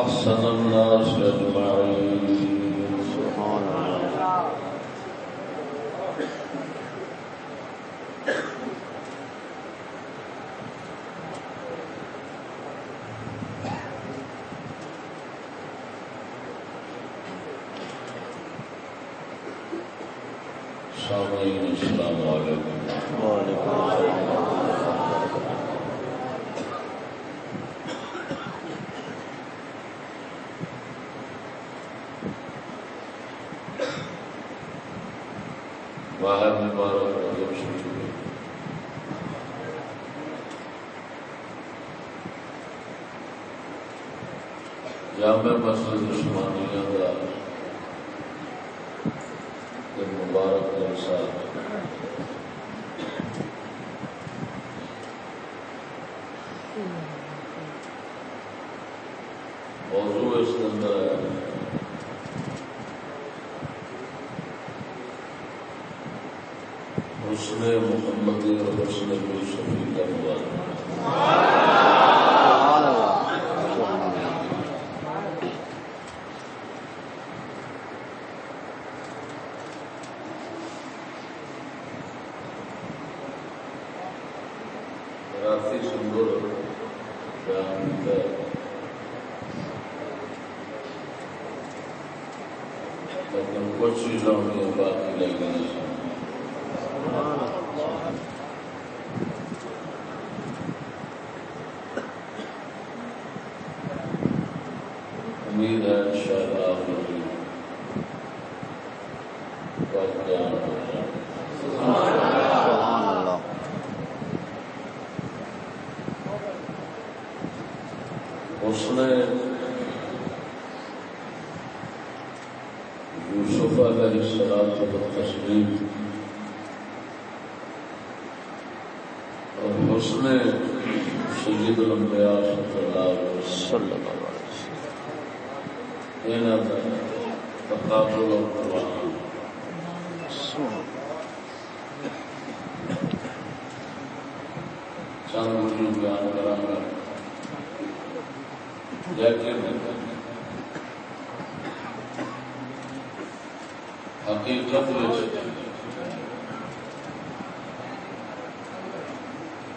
أحسن الناس أجمعين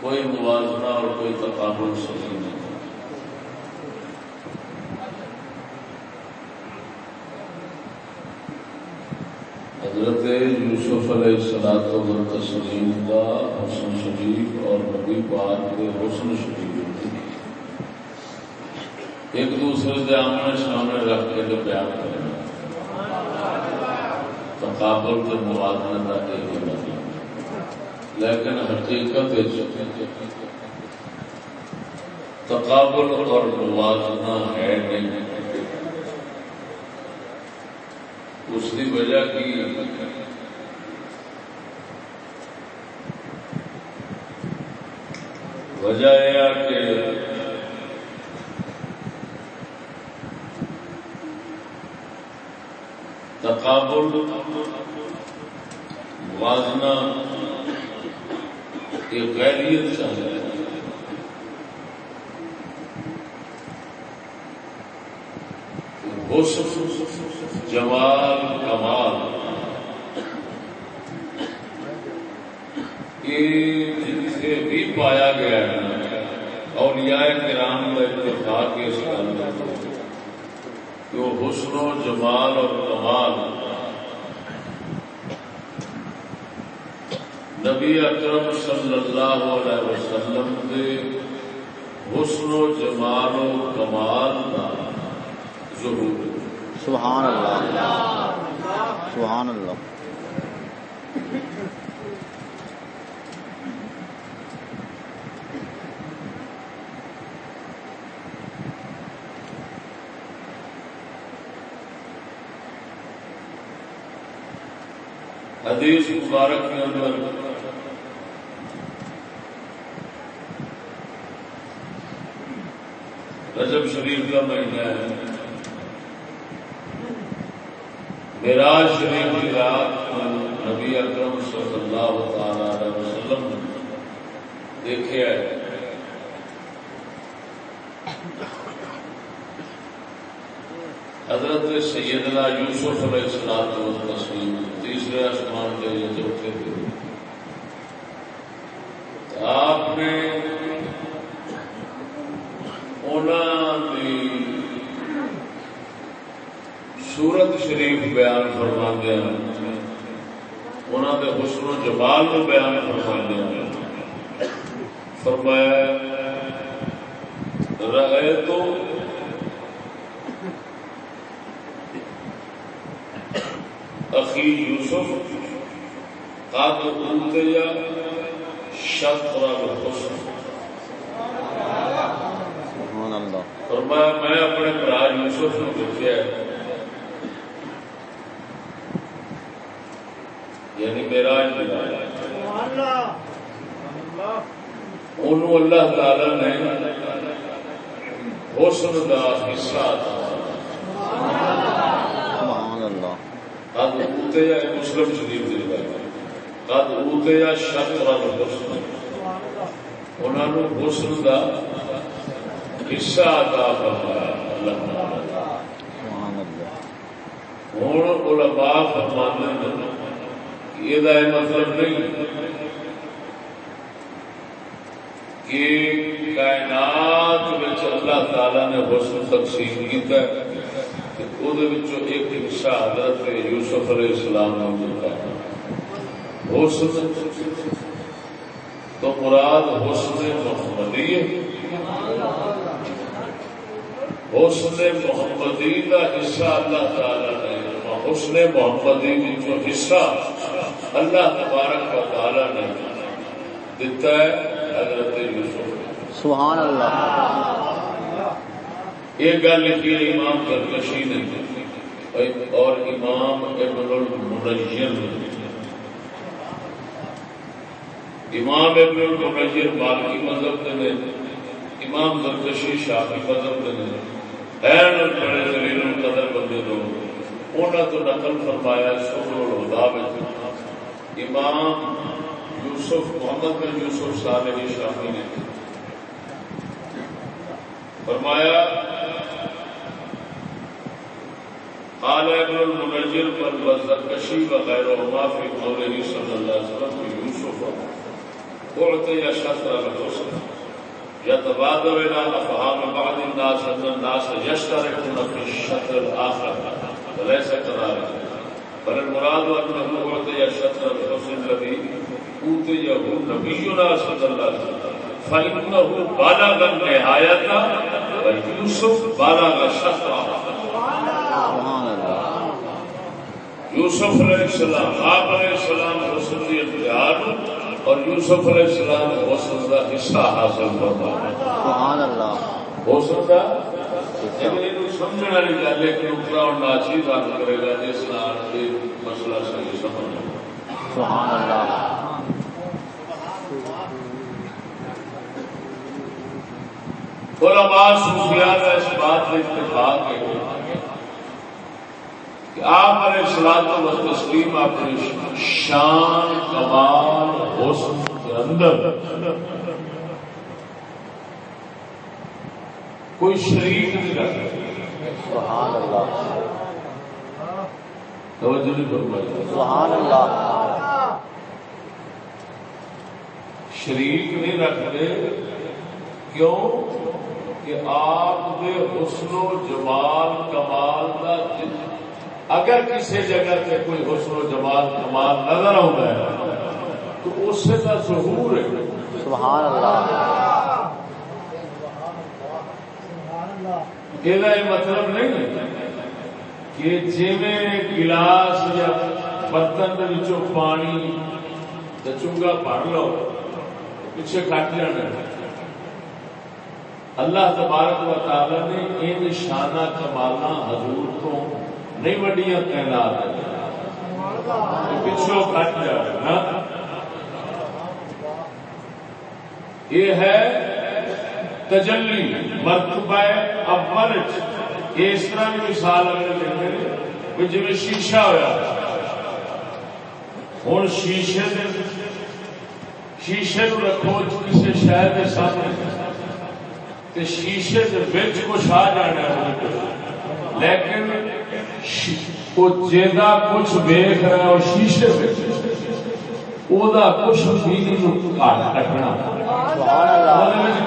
کوئی موازنہ اور کوئی تقابل صحیح نہیں حضرت یوسف علیہ السلام و تسلیم کا حسن شریف اور نبی پاک کے حسن شریف ایک دوسرے کے آمنے سامنے رکھ کے جو بیان کرنا تقابل کے موازنہ کا ایک لیکن حقیقت تقابل اور موازنہ ہے نہیں۔ اس کی وجہ کی؟ وجہ یہ ہے کہ تقابل موازنہ ایک غیریت چاہیے حسن جمال کمال۔ یہ جسے بھی پایا گیا ہے، اولیاء کرام کا اتفاق اس گل میں کہ وہ حسن و جمال اور کمال نبی اکرم صلی اللہ علیہ وسلم کے حسن و جمال و کمال کا ظہور۔ ہے سبحان اللہ۔ سبحان اللہ۔ حدیث مبارک کے اندر رجب شریف کا مہینہ ہے میراج شریف کی رات کو نبی اکرم صلی اللہ تعالی علیہ وسلم نے دیکھا ہے حضرت سیدنا یوسف علیہ السلام کو تسلیم تیسرے آسمان کے یہ چوتھے تھے آپ نے انہوں کی سورت شریف بیان فرما دیا انہوں کے حسن و جمال کو بیان فرما دیا فرمایا رہے تو اخی یوسف قد اوتیا شطر الحسن. سبحان اللہ. فرمایا میں اپنے برا یوسف نو دیکھا یعنی میرا انہوں اللہ تعالی نے حسن کا حصہ سبحان اللہ قد اوتیا مسلم شریف کی روایت قد اوتیا شطر الحسن انہوں نے حسن کا حصہ عطا فرمایا اللہ تعالی ہوں علماء فرمانے ہیں یہ مطلب نہیں کہ کائنات اللہ تعالی نے حسن تقسیم کیتا ہے. ایک حصہ حضرت یوسف علیہ السلام نے دیتا ہے حسن تو مراد حسن محمدی حسن محمدی کا حصہ اللہ تعالی نے حسن محمدی جو حصہ اللہ تبارک و تعالی نے دیتا ہے حضرت یوسف سبحان اللہ یہ گل لکھی ہے امام ترکشی نے۔ اور امام ابن المنجر امام ابن المنجر مالکی مذہب نے۔ امام ترکشی شافی مذہب نے۔ این بڑے دلیل قدر بندے لوگ انہوں تو نقل فرمایا سبر الہدا امام یوسف، محمد بن یوسف صالح شامی نے۔ فرمایا قال ابن المنجر پر وزرکشی وغیرہ فی قوله صلی اللہ علیہ وسلم کی یوسف، اعطی شطر الحسن يتبادر إلى أفهام بعض الناس أن الناس يشتركون في الشطر الآخر وليس كذلك بل المراد أنه أعطي الشطر الحسن الذي أوتيه نبينا صلى الله عليه وسلم فإنه بلغ النهاية ويوسف بلغ الشطر۔ سبحان اللہ۔ یوسف علیہ السلام آپ علیہ السلام حسن کی اختیار اور یوسف علیہ السلام حسن کا حصہ حاصل کرتا ہے سبحان اللہ حسن کا سمجھنے والی گل ہے کہ اوپر اور ناچی بات کرے گا جس نال یہ مسئلہ صحیح سمجھ سبحان اللہ علماء صوفیاء کا اس بات کا اتفاق ہے۔ کہ آپ علیہ السلام و تسلیم اپنی شان کمال حسن کے اندر کوئی شریک نہیں رکھتے سبحان اللہ توجہ نہیں فرمائی۔ سبحان اللہ شریک نہیں رکھتے کیوں؟ کہ آپ کے حسن و جمال کمال کا جت- اگر کسی جگہ سے کوئی حسن و جمال کمال نظر آتا ہے تو اس سے کا ظہور ہے۔ سبحان اللہ یہ مطلب نہیں کہ جی گلاس یا برتن پانی چونگا بھر لو پیچھے کٹ جانا اللہ تبارک و تعالی نے ان شانہ کمالا حضور تو نہیں وڈیاں تعینات پچھو کٹ جائے نا۔ یہ ہے تجلی، مرتبہ اول یہ اس طرح کی مثال اگر لیں جی شیشہ ہوا ہوں شیشے دے شیشے نو رکھو کسی شہر کے سامنے۔ تے شیشے دے کچھ آ جانا لیکن وہ جیدا کچھ ویخ رہا اور شیشے کچھ کٹنا۔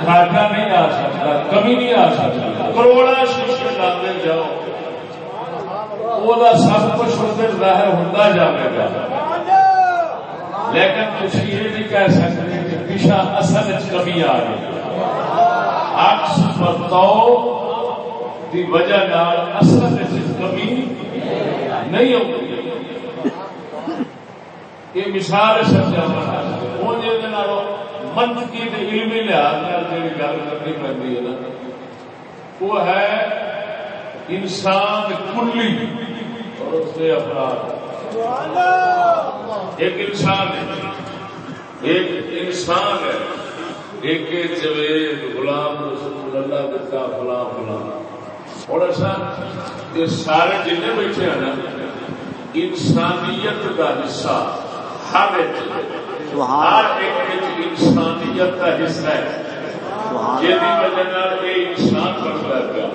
گھاٹا نہیں آ سکتا کمی نہیں آ سکتا۔ کروڑا شیشے ڈالتے جاؤ۔ وہ سب کچھ اندر ظاہر ہوتا جائے لیکن کچھ یہ نہیں کہہ سکتے کہ پیشہ اصل کمی آ گئی۔ عکس برتاؤ کی وجہ اصل کمی نہیں ہوتی مثال سمجھا وہ علمی لحاظ جی گل کرنی پڑتی ہے نا۔ وہ ہے انسان کلی اور اس کے افراد۔ ایک انسان ہے۔ ایک انسان ہے۔ ایک جوید غلام رسول اللہ دیتا فلاں فلاں۔ اور ایسا یہ سارے جن بیٹھے ہیں نا انسانیت کا حصہ ہر ایک ہر ایک انسانیت کا حصہ ہے وجہ یہ انسان بنتا ہے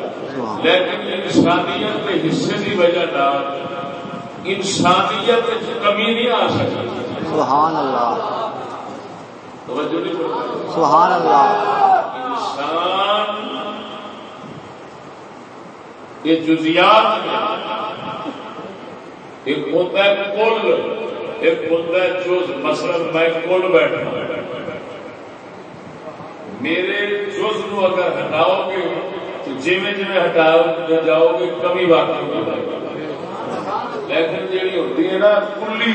لیکن انسانیت کے حصے کی وجہ انسانیت کمی نہیں آ سکتی سبحان اللہ توجہ نہیں فرمائی سبحان اللہ انسان یہ جزیات ایک ہوتا ہے کل ایک ہوتا ہے جز مثلا میں کل بیٹھا میرے جز نو اگر ہٹاؤ گے جی جی ہٹاؤ جاؤ گے کمی ہوگی لیکن جیڑی ہوتی ہے نا کلی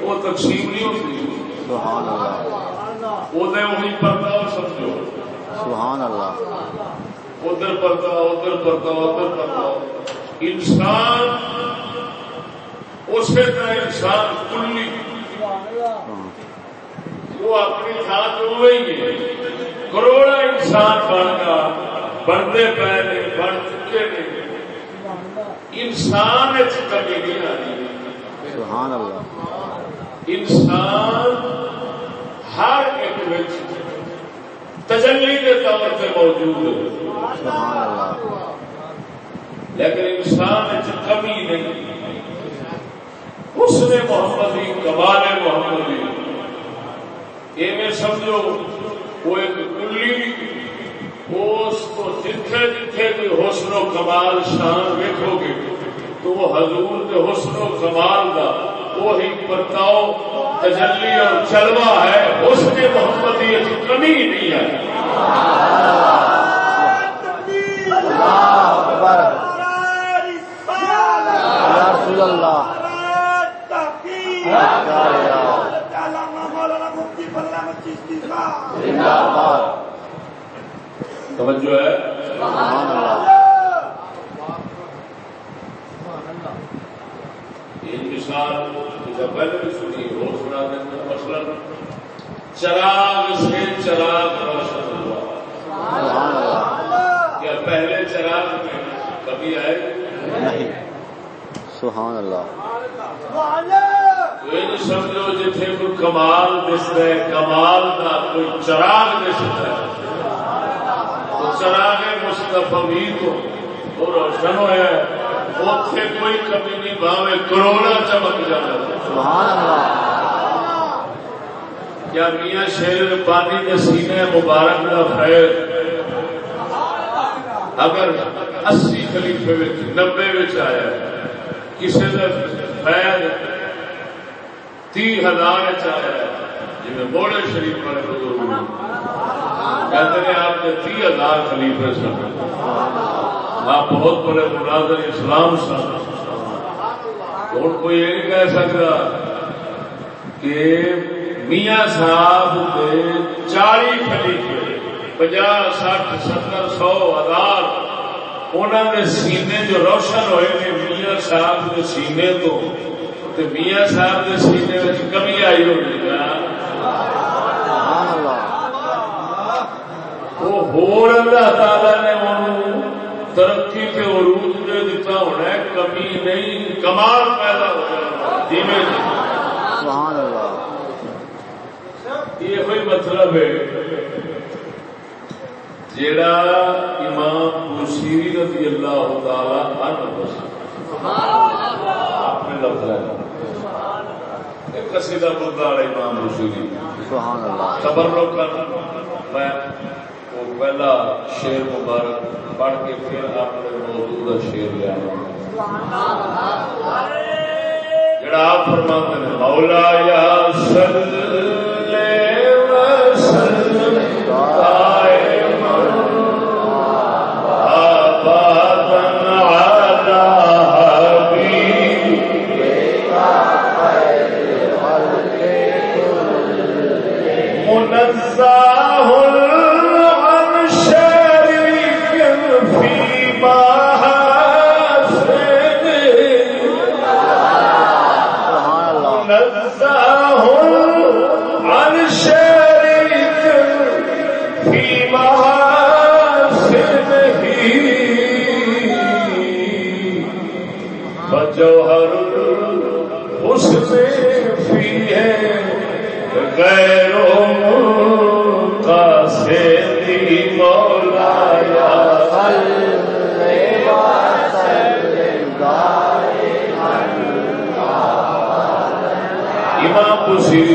وہ تقسیم نہیں ہوتی۔ سبحان اللہ۔ وہ وہی پرتا سمجھو۔ سبحان اللہ۔ ادھر پرتا ادھر پرتا ادھر پرتا انسان اسی طرح انسان کلی۔ وہ اپنی تھان جو ہی کروڑا انسان بن گیا۔ بنتے پے نے بن چکے نے۔ انسان کمی نہیں آ رہی۔ سبحان اللہ۔ انسان ہر ایک تجلی کے طور پہ موجود ہے۔ لیکن انسان کمی نہیں۔ اس نے محمدی کمال محمدی یہ سمجھو، وہ ایک کلی اس کو جتھے جتھے کوئی حسن و کمال شان ویکو گے، تو وہ حضور کے حسن و کمال کا وہی پرتاؤ تجلی اور چلوا ہے اس کے محمدی کمی نہیں ہے۔ توجہ ہے۔ یہ مثال جب پہلے بھی سنی وہ سنا دیں مثلا چراغ سے چراغ روشن ہوا۔ سبحان اللہ۔ کیا پہلے چراغ میں کبھی آئے؟ نہیں۔ سبحان اللہ۔ تو یہ سمجھو جتنے کوئی کمال دس رہے کمال کا کوئی چراغ دس رہا ہے۔ تو چراغ مستفی تو وہ روشن ہوا اتنے کوئی کمی نہیں باوے کروڑا چمک جانا۔ سبحان اللہ۔ کیا میاں شیر پانی کے سینے مبارک کا فیض اگر اسی خلیفے نبے آیا کسی کا فیض تی ہزار آیا جی موڑے شریف والے بزرگ کہتے ہیں آپ نے تی ہزار خلیفے سن۔ آپ بہت بڑے مناظر اسلام سن۔ ہوں کوئی یہ نہیں کہہ سکتا کہ میاں صاحب کے چالی خلیفے پنجا سٹھ، ستر، سو، ہزار انہوں نے سینے جو روشن ہوئے نے میاں صاحب کے سینے تو، تے میاں صاحب کے سینے میں کمی آئی ہوگی وہ ہور اللہ تعالی ترقی کے عروج دے دیتا ہونا ہے کمی نہیں کمال پیدا ہو جائے دھیمے سبحان اللہ۔ یہ کوئی مطلب ہے؟ جیڑا امام بوسیری رضی اللہ تعالی عنہ اپنے لفظ ہے۔ ایک قصیدہ بردہ والا امام بوسیری سبحان اللہ۔ خبر لوگ میں پہلا شیر مبارک پڑھ کے پھر اپنے موضوع کا شیر لیا جڑا آپ مولا یا صلی وسلم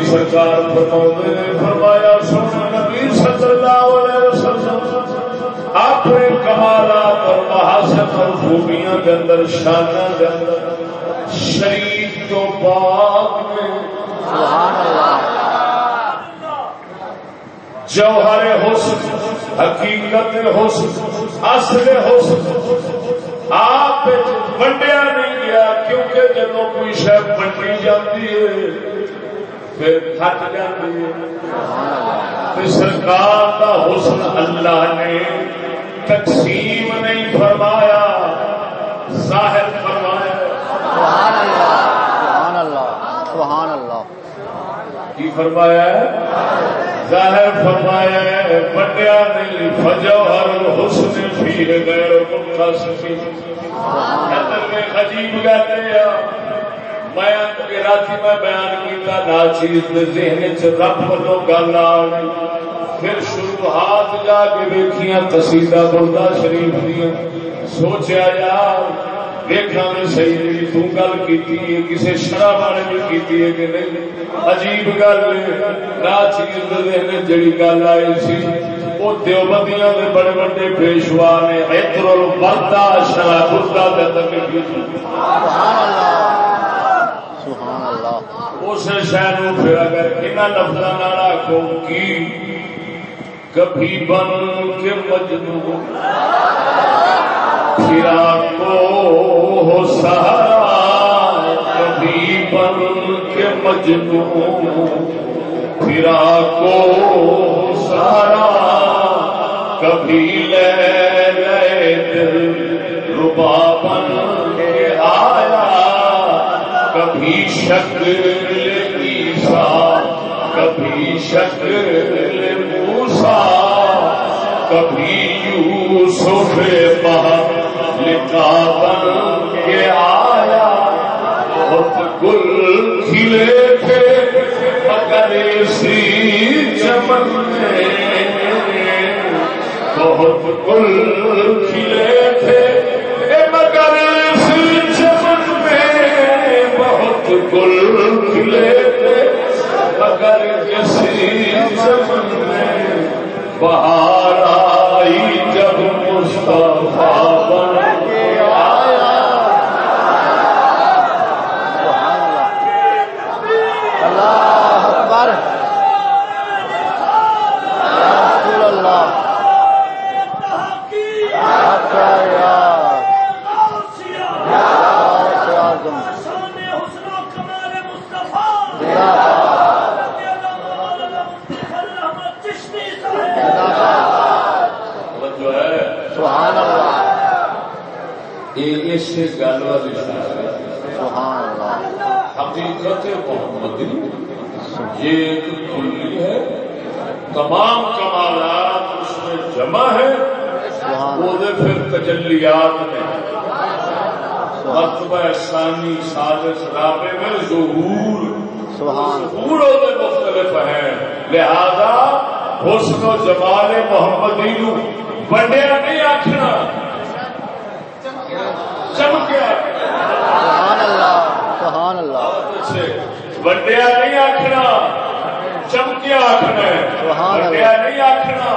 سرکار فرماؤں نے، فرمایا سن نبی صلی اللہ علیہ وسلم، اپنے کمالات اور محاسن اور خوبیاں کے اندر شانہ کے اندر، شریف تو پاک میں سبحان اللہ جوہر حسن، حقیقت حسن، اصل حسن، آپ ونڈیا نہیں گیا، کیونکہ جب کوئی شہ ونڈی جاتی ہے پھر تھک جاتی ہے سرکار کا حسن اللہ نے تقسیم نہیں فرمایا ظاہر فرمایا۔ سبحان اللہ سبحان اللہ۔ سبحان اللہ کی فرمایا ظاہر فرمایا ہے بنیا نہیں فجوہر الحسن فی غیر میں عجیب کہتے ہیں۔ میں رات میں بیان کیتا، ناچیز ذہن چ رب ولو گل آ گئی پھر شروعات جا کے ویکھیاں، قصیدہ بردہ شریف دیا سوچیا یار دیکھا میں صحیح تو گل کی کسی شرح والے بھی کی ہے کہ نہیں؟ عجیب گل نہ چیز جڑی گل آئی سی، وہ دیوبندیاں دے بڑے بڑے پیشوا نے اتر برتا شرح برتا سبحان اللہ۔ اس شہر پھر اگر انہوں لفظ نہ کی کبھی بن کے مجنو پھرا کو ہو سہارا، کبھی بن کے مجنو پھرا کو ہو سہارا، کبھی لے لے دل ربا بن کے آیا۔ کبھی شکل عیسا کبھی شکل موسا، کبھی یوسف لکھا بن کے آیا۔ بہت گل کھلے تھے، مگر اسی چمن میں۔ بہت گل کھلے تھے گل کھلے تھے مگر اسی چمن میں بہار آئی جب مصطفیٰ بن کے آیا سبحان اللہ اللہ اکبر یا رسول اللہ حق یا یا اعظم جو ہے سبحان اللہ یہ اس سے گل والی شاعر ہے سبحان اللہ حقیقت محمدی یہ ایک کلی ہے۔ تمام کمالات اس میں جمع ہے وہ پھر تجلیات میں۔ مرتبہ ثانی سادس رابع میں ظہور۔ ظہور ہوتے مختلف ہیں۔ لہذا حسن و جمال محمدی نو بنڈیا نہیں آخنا چمکیا سبحان اللہ سبحان اللہ وڈیا نہیں آخنا چمکیا آخنا۔ وڈیا نہیں آخنا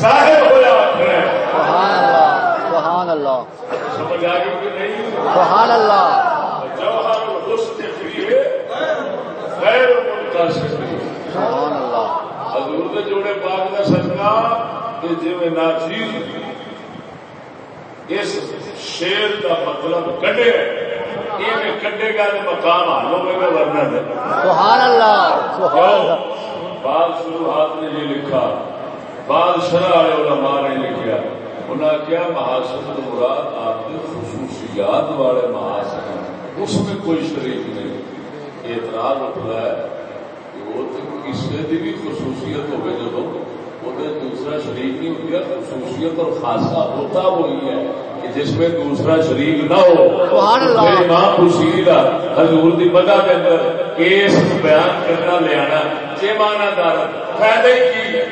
ظاہر ہوا آخنا سبحان اللہ سبحان اللہ سمجھ آ گئی کہ نہیں سبحان اللہ جوہر الحسن فیہ غیر منقسم سبحان اللہ حضور دے جوڑے پاک دا صدقہ کہ جویں ناچیز اس شیر کا مطلب کڈے یہ کڈے گا تو مقام حل ہوے گا ورنہ نہیں سبحان اللہ سبحان اللہ۔ بعض شروحات نے یہ لکھا۔ بعض شرح والے علماء نے لکھا انہوں نے کیا محاسن مراد آپ کے خصوصیات والے محاسن ہیں۔ اس میں کوئی شریک نہیں۔ اعتراض اٹھتا ہے کہ وہ تو کسی کی بھی خصوصیت ہوگی جب وہ دوسرا شریک نہیں ہوتی خصوصیت اور خاصا ہوتا وہی ہے۔ جس میں دوسرا شریک نہ ہو۔ پھر امام خشیر حضور دی مدد کے اندر کیس بیان کرنا آنا یہ مانا دار فائدہ ہی کی؟ ہے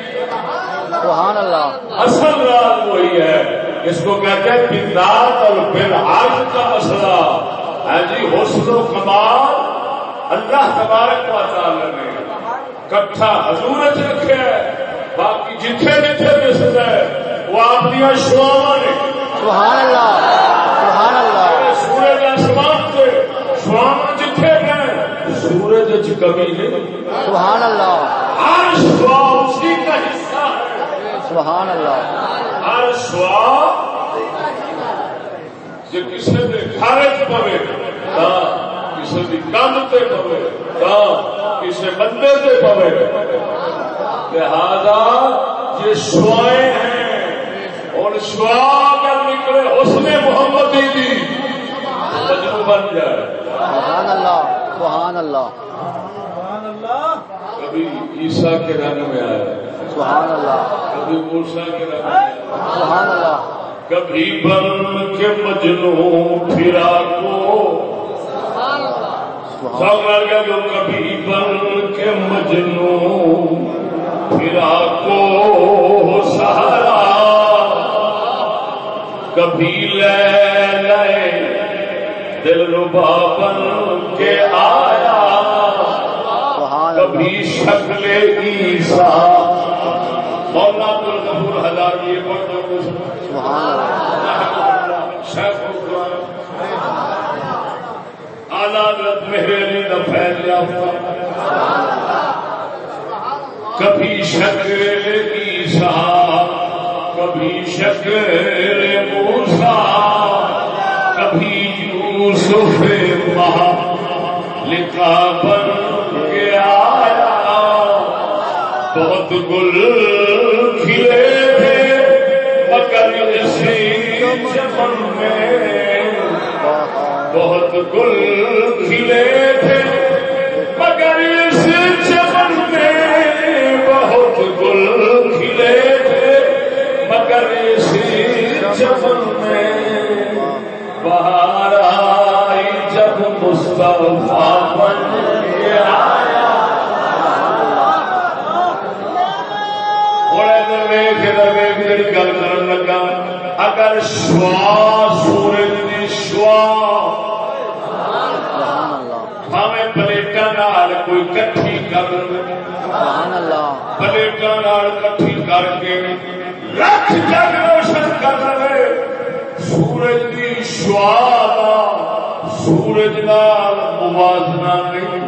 سبحان اللہ۔ اصل رات وہی ہے اس کو کہتے ہیں بندات اور بالحاج کا مسئلہ۔ ہے جی حسن و کمال اللہ تبارک و تعالی نے کٹھا حضور ہے باقی جتھے جتھے مسل ہے وہ آپ دیا شواواں نے۔ سبحان اللہ سبحان اللہ۔ سورج آسمان سے شواواں جتھے گئے سورج کمی نہیں سبحان اللہ۔ ہر شوا اسی کا حصہ سبحان اللہ۔ ہر سوا جی کسی کے گھر پوے کسی کی کم سے پوے کسی بندے سے پوے۔ لہذا یہ سوائے ہیں اور سوا کر نکلے اس نے محمد دی۔ مجموع بن جائے۔ سبحان اللہ سبحان اللہ۔ کبھی عیسیٰ کے رنگ میں آیا سبحان اللہ۔ کبھی موسا کے رنگ سبحان اللہ۔ کبھی بن کے مجنو پھرا کو۔ سبحان جو کبھی بن کے مجنو پھرا کو۔ سہارا کبھی لے لے دل ربا بن کے آیا۔ کبھی شکل عیسیٰ۔ مولا عبد الغفور ہزار یہ بہت سبحان اللہ شیخ حضرت میرے علی کا پھیل یافتہ۔ کبھی شکل عیسیٰ۔ کبھی شکل موسا، کبھی یوسف مہا لکھا بن کے آیا۔ بہت گل کھلے تھے، مگر اسی چمن میں بہت گل کھلے تھے۔ چمن میں بہار آئی جب مصطفیٰ بن کے آیا بڑے گل کر لگا اگر شوا سورج کی شوا پلیٹا کوئی کٹھی کر پلیٹا کٹھی کر کے لکھ جگ روشن کر لے سورج کی شوا دا سورج نال موازنہ نہیں،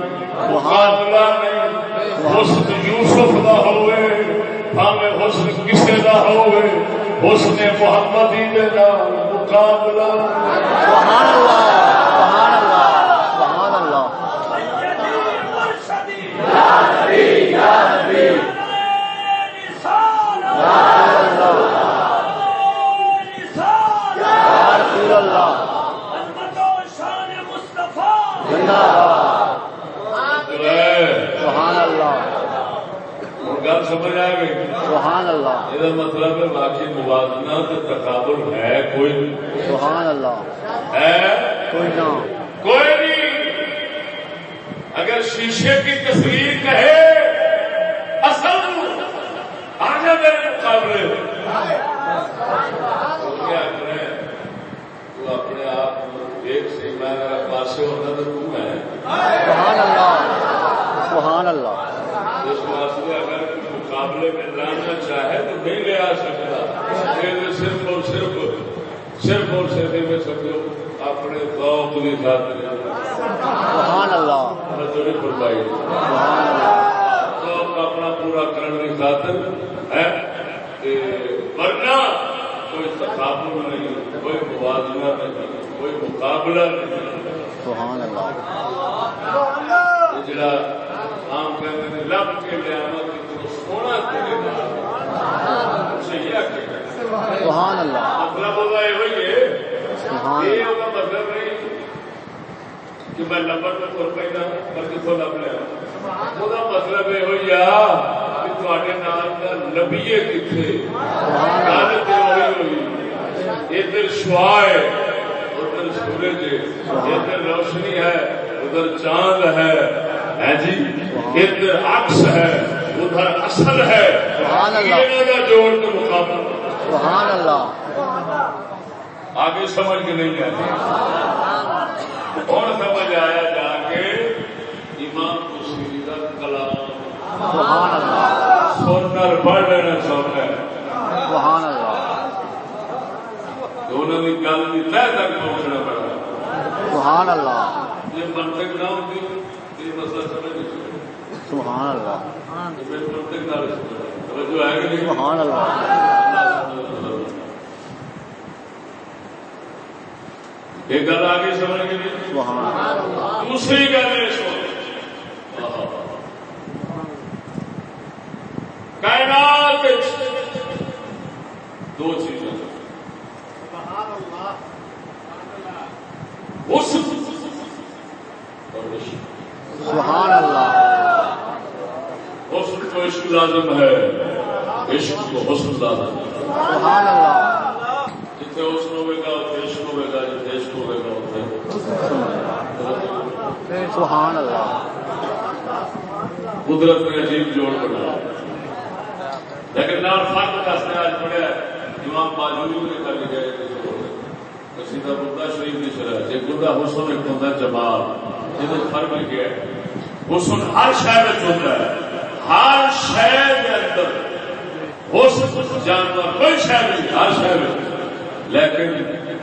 مقابلہ نہیں، حسن یوسف دا ہوئے، بھاوے حسن کسے دا ہوئے، حسن محمدی دے نال مقابلہ سبحان اللہ سبحان اللہ سبحان اللہ یا رسول اللہ زندہ باد سبحان اللہ گل سمجھ آ گئی سبحان اللہ یہ مطلب ہے باقی موازنہ تو تقابل ہے کوئی سبحان اللہ۔ ہے؟ کوئی نہ۔ کوئی نہیں۔ اگر شیشے کی تصویر کہے اصل آگے میرے مقابلے۔ تو اپنے آپ کو ایک سے میں میرا پاسے ہوتا تو تو میں۔ سبحان اللہ۔ سبحان اللہ اس واسطے اگر کوئی مقابلے میں لانا چاہے تو نہیں لے آ سکتا صرف اور صرف صرف اور صرف میں سمجھو اپنے ذوق کی خاطر۔ سبحان اللہ۔ مزدوری فرمائی۔ سبحان اللہ ذوق اپنا پورا کرنے کی خاطر ہے۔ ورنہ کوئی تقابل نہیں کوئی موازنہ نہیں کوئی مقابلہ نہیں۔ سبحان اللہ۔ جڑا عام کہتے ہیں لب کے سبحان اللہ۔ مطلب یہ مطلب نہیں کہ میں لبن میں تر پہ پر کتوں لب لیا؟ وہ مطلب یہ کہ نام کا لبیے کتنے گل تو وہی ہوئی ادھر شوا ہے ادھر سورج ادھر روشنی ہے ادھر چاند ہے۔ ہے جی ادھر عکس ہے۔ ادھر اصل ہے۔ سبحان اللہ۔ جوڑ کے مقابلہ۔ سبحان اللہ۔ آگے سمجھ کے نہیں آتی اور سمجھ آیا جا کے امام تشریح کا کلام۔ سبحان اللہ۔ سنر پڑھ لینا سنر۔ سبحان اللہ۔ انہوں نے گل کی تہ تک پہنچنا پڑا۔ سبحان اللہ۔ یہ منطق نہ ہوتی یہ مسئلہ سمجھ سبحان اللہ۔ سبحان اللہ۔ ایک گل آگے سمجھ گئی سبحان دوسری گل کائنات دو چیزیں سبحان اللہ۔ عشق لازم ہے۔ عشق کو حسن لازم ہے۔ سبحان اللہ جتنے حسن ہوئے گا اتنے عشق ہوئے گا جتنے عشق ہوئے گا اتنے سبحان اللہ قدرت نے عجیب جوڑ بنا لیکن نال فرق دسنے آج پڑھیا امام باجوری نے کر لیا سیدھا بردہ شریف کی شرح جی بردہ حسن ایک ہوتا ہے جمال جی فرق لکھا ہے۔ حسن ہر شہر ہوتا ہے۔ ہر شہر کے اندر حسن جانور کوئی شہر نہیں ہر شہر لیکن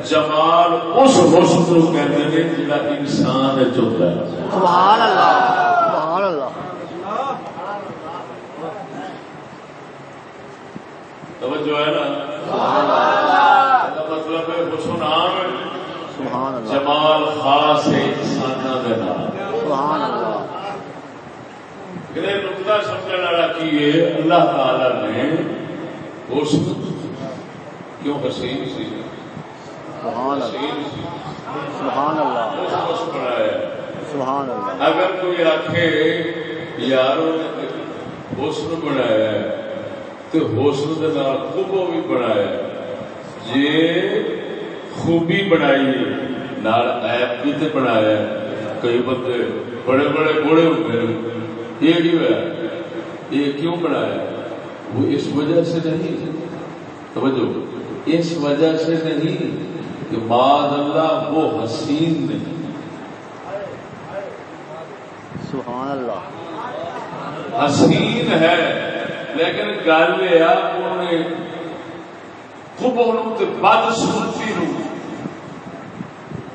جمال اس حسن کو کہتے ہیں جہاں انسان ہوتا ہے۔ سبحان اللہ سبحان اللہ توجہ ہے نا؟ مطلب ہے حسن عام ہے۔ جمال خاص ہے نام سبحان اللہ یہ نقطہ سمجھنے والا کی ہے اللہ تعالی نے حسن کیوں حسین سی؟ سبحان سبحان اللہ. اس سبحان اللہ. اگر کوئی آخے نے حسن بنایا ہے تو حسن کے خوبو بھی بنایا ہے۔ یہ خوبی بنائی نال ایپ بھی تے بنایا ہے۔ کئی بندے بڑے بڑے بوڑے ہوتے ہیں۔ یہ کیوں ہے یہ کیوں بنایا وہ اس وجہ سے نہیں۔ توجہ اس وجہ سے نہیں کہ بعد اللہ وہ حسین نہیں۔ سبحان اللہ۔ حسین ہے لیکن گل یہ ہے انہیں خوب بد سنتی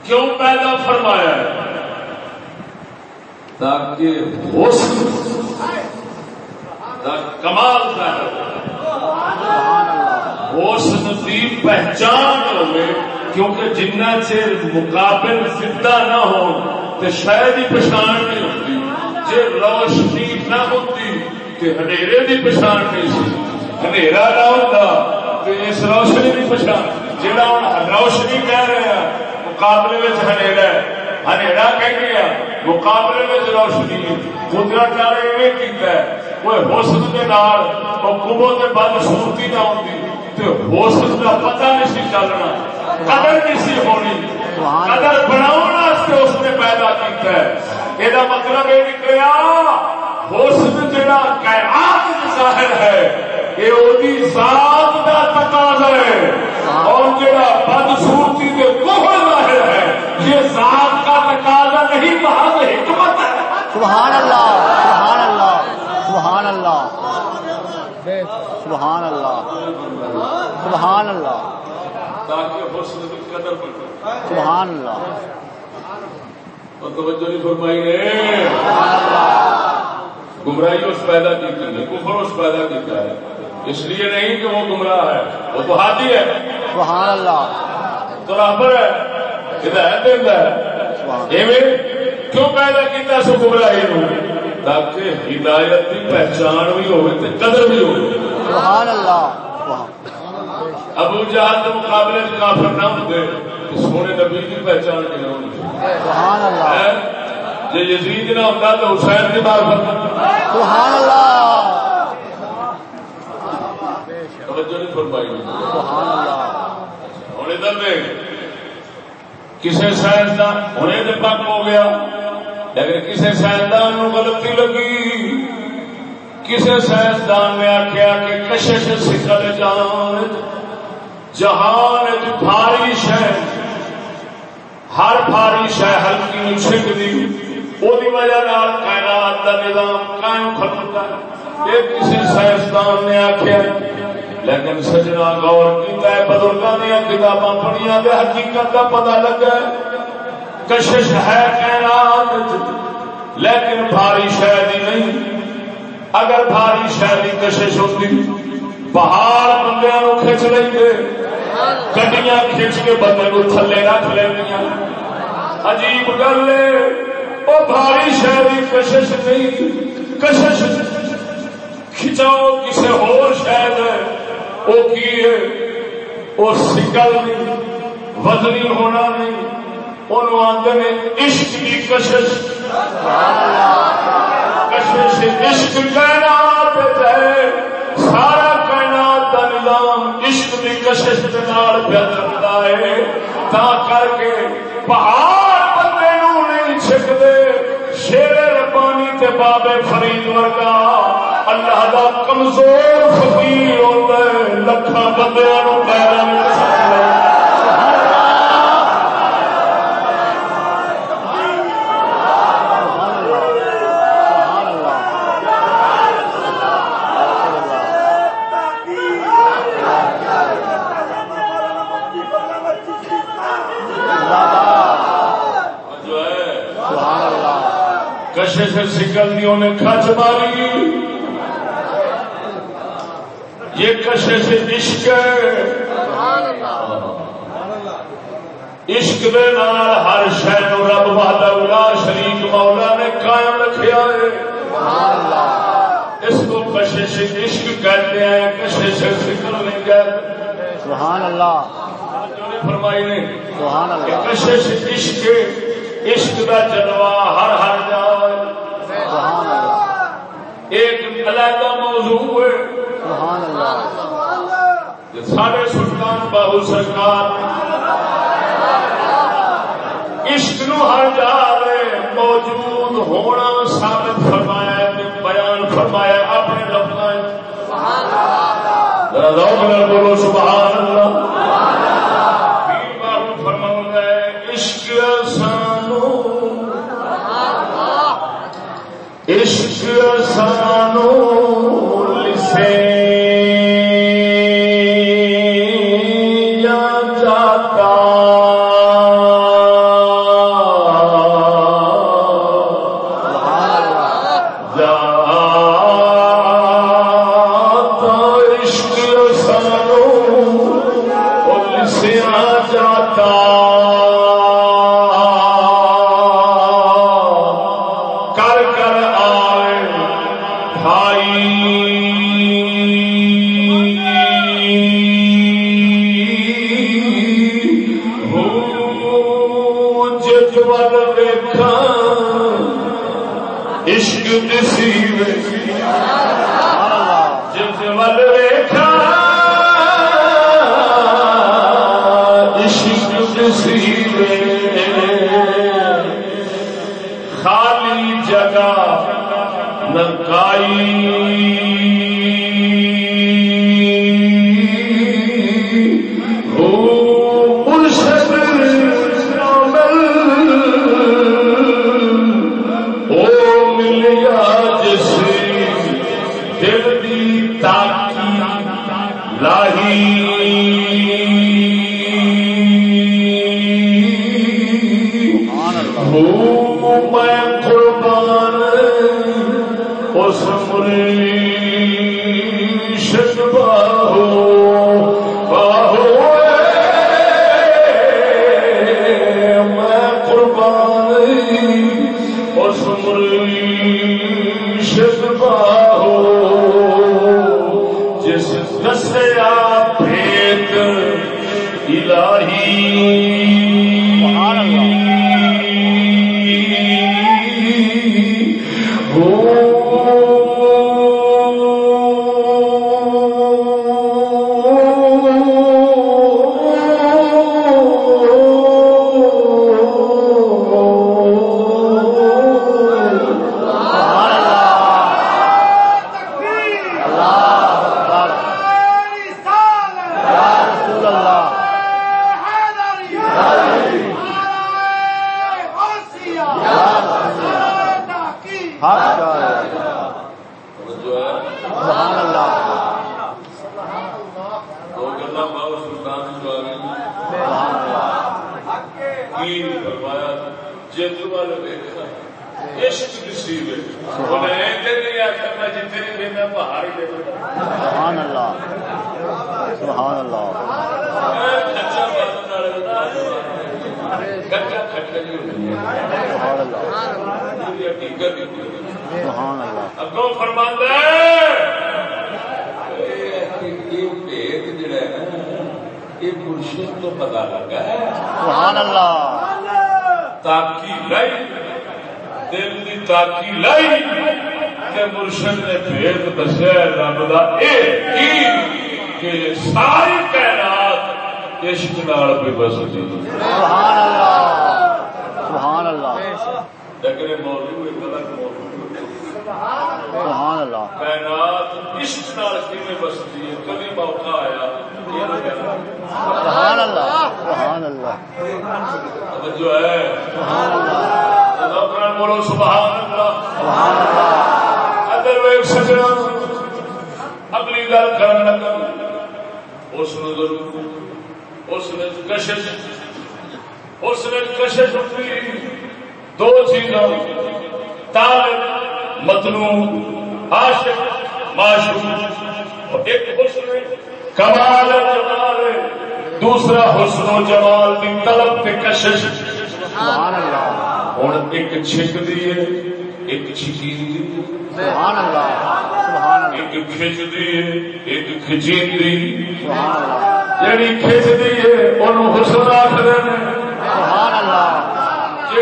کیوں پیدا فرمایا ہے؟ تاکہ حسن دا کمال ظاہر ہو۔ حسن دی پہچان ہوئے، کیونکہ جنہ چر مقابل زندہ نہ ہو تو شاید ہی پچھان نہیں ہوتی۔ جی روشنی نہ ہوتی تو ہنیرے کی پچھان نہیں سی ہنیرا نہ ہوتا تو اس روشنی کی پچھان جہاں ہوں روشنی کہہ رہے ہیں، مقابلے میں ہنیرا ہے۔ ہاں، ہنیرا کہہ گیا مقابلے میں روشنی قدرت والے یہ کیتا ہے، وہ حسن کے نال وہ کبو کے بد سورتی نہ ہوتی تو حسن کا پتہ نہیں سی چلنا، قدر نہیں سی ہونی، قدر بناؤ اس نے پیدا کیتا ہے۔ یہ مطلب یہ نکلیا، حسن جڑا کائنات ظاہر ہے یہ وہی ذات کا تقاضا ہے۔ اور جڑا بدسورتی کے کوہر ظاہر ہے یہ ذات کا تقاضا نہیں محض حکمت ہے۔ سبحان اللہ سبحان اللہ سبحان اللہ۔ سبحان اللہ سبحان اللہ۔ تاکہ حسن کی قدر بنے سبحان اللہ۔ اور توجہ نہیں فرمائی نے۔ گمراہی اس پیدا کی ہے کفر اس پیدا کیتا ہے۔ اس لیے نہیں کہ وہ گمراہ ہے وہ تو ہاتھی ہے۔ سبحان اللہ۔ تو رابر ہے۔ ہدایت دیتا ہے۔ کیوں پیدا کیتا سو گمراہی نو۔ تاکہ ہدایت کی پہچان بھی تے قدر بھی ہوئے۔ سبحان اللہ۔ ابو جہل کے مقابلے کافر نہ ہوتے تو سونے نبی کی پہچان کی نہ ہونی سبحان اللہ۔ جی یزید نہ ہوتا تو حسین کی معرفت سبحان اللہ۔ توجہ نہیں فرمائی ہوں ادھر دیکھ۔ کسی سائنسدان ہوں تو پک ہو گیا۔ لیکن کسی سائنسدان غلطی لگی۔ کسی سائنسدان نے آخیا کہ کشش سکل جان جہان بھاری شہ ہر بھاری شہ ہلکی چھک دی وہی وجہ کائنات کا نظام قائم کھلتا ہے۔ یہ کسی سائنسدان نے آخیا لیکن سجنا غور کیتا ہے بزرگوں دیا کتاباں پڑھیا تو حقیقت کا پتا لگا کشش ہے کائنات لیکن بھاری شہ نہیں۔ اگر بھاری شہ کی کشش ہوتی پہاڑ بندے کھچ لیں گے گڈیاں کھچ کے بندے کو تھلے رکھ لینیا عجیب گل ہے وہ بھاری شہری کشش نہیں۔ کشش کھچاؤ کسی ہور شاید وہ کی ہے وہ سکل نہیں، وزنی ہونا نہیں۔ انہوں آتے ہیں عشق کی کشش کشش عشق کائنات ہے۔ سارا کائنات کا نظام عشق کی کشش کے نال پہ چلتا ہے۔ تا کر کے پہاڑ بندے نہیں چھکتے، شیر ربانی تے بابے فرید ورگا۔ اللہ دا کمزور فقیر ہوتا ہے لکھاں بندیاں نو پیروں میں چھکتا ہے جو ہے سبحان اللہ کشے کھچ ماری۔ یہ سے عشق عشق دے نال ہر شہ نو رب وحدہ لا شریک مولا نے قائم رکھیا ہے۔ اس کو سے عشق کہتے ہیں سے سکل نہیں کہتے سبحان اللہ۔ فرمائی نے؟ سبحان اللہ۔ کشش عشق عشق کا جلوہ ہر ہر جائے سبحان اللہ۔ ایک علیحدہ موضوع ہے۔ سارے سلطان باہو سرکار، عشق نو ہر جائے موجود ہونا ثابت فرمایا بیان فرمایا اپنے لفظ بولو، سبحان اللہ۔ باہو فرماؤں عشق سانو عشق سانو لسے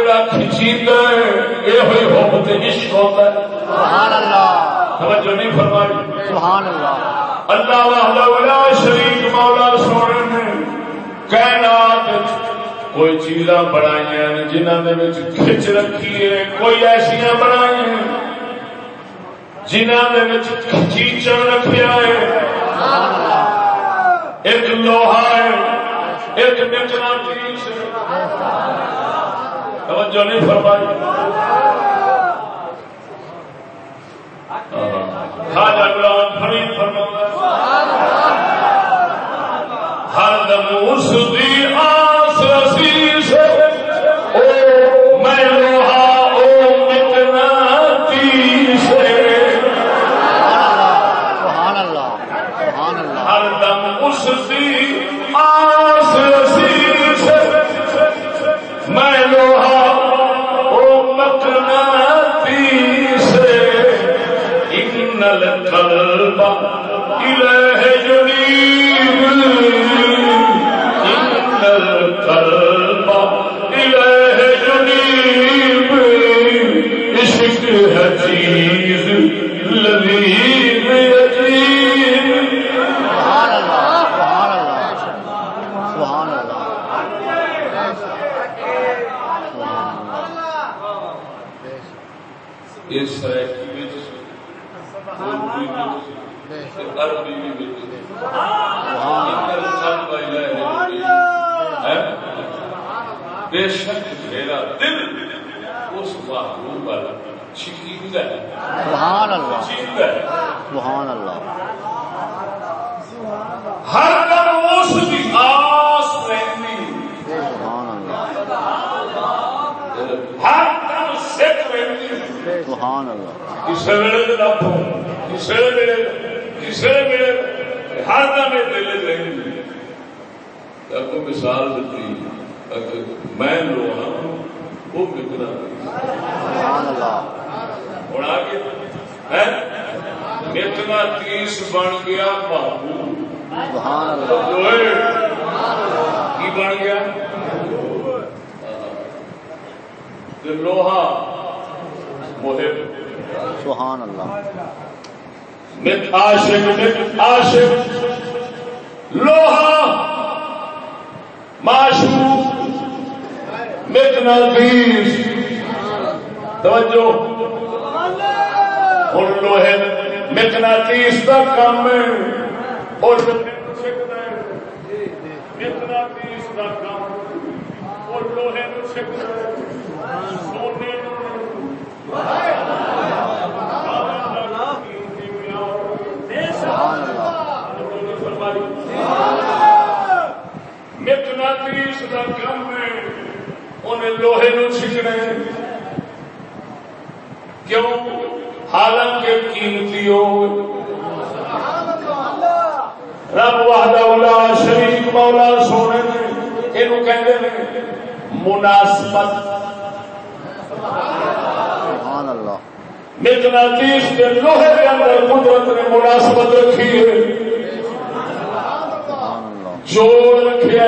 جیڑا کھچیندا ہے یہ ہوئی حب تے عشق ہوتا ہے سبحان اللہ توجہ نہیں فرمائی۔ سبحان اللہ اللہ وحدہ ولا شریک مولا سونے نے کائنات کوئی چیزاں بنائی ہیں جنہاں دے وچ کھچ رکھی ہے کوئی ایسیاں بنائی ہیں جنہاں دے وچ کھچیچن رکھیا ہے۔ سبحان اللہ ایک لوہا ہے ایک نچنا چیز ہے۔ توجہ نہیں فرمائی۔ خواجہ غلام فرید فرما ہر دم اس دی آس رسی سے۔ او سبحان اللہ۔ ہر دم اس کی آس رہتی سبحان اللہ۔ ہر دم سکھ رہتی سبحان اللہ۔ کسی ویلے کسی ویلے کسی ویلے ہر دم یہ دل رہتی کو مثال دیتی میں وہ مکنا سبحان اللہ۔ ہوں آگے مکنا تیس بن گیا کی بن گیا لوہا محب سبحان اللہ مت عاشق مت عاشق لوہا معشوق مقناطیس توجہ ہن لوہے مقناطیس دا کام ہے اور مقناطیس دا کام اور لوہے ہے سونے مقناطیس کام ہے انہیں لوہے نو چھکنا ہے کیوں؟ حالانکہ قیمتی ہو رب وحدہ اولا شریک مولا سونے نے یہ کہتے ہیں مناسبت۔ مقناطیس کے لوہے کے اندر قدرت نے مناسبت رکھی ہے۔ جوڑ رکھے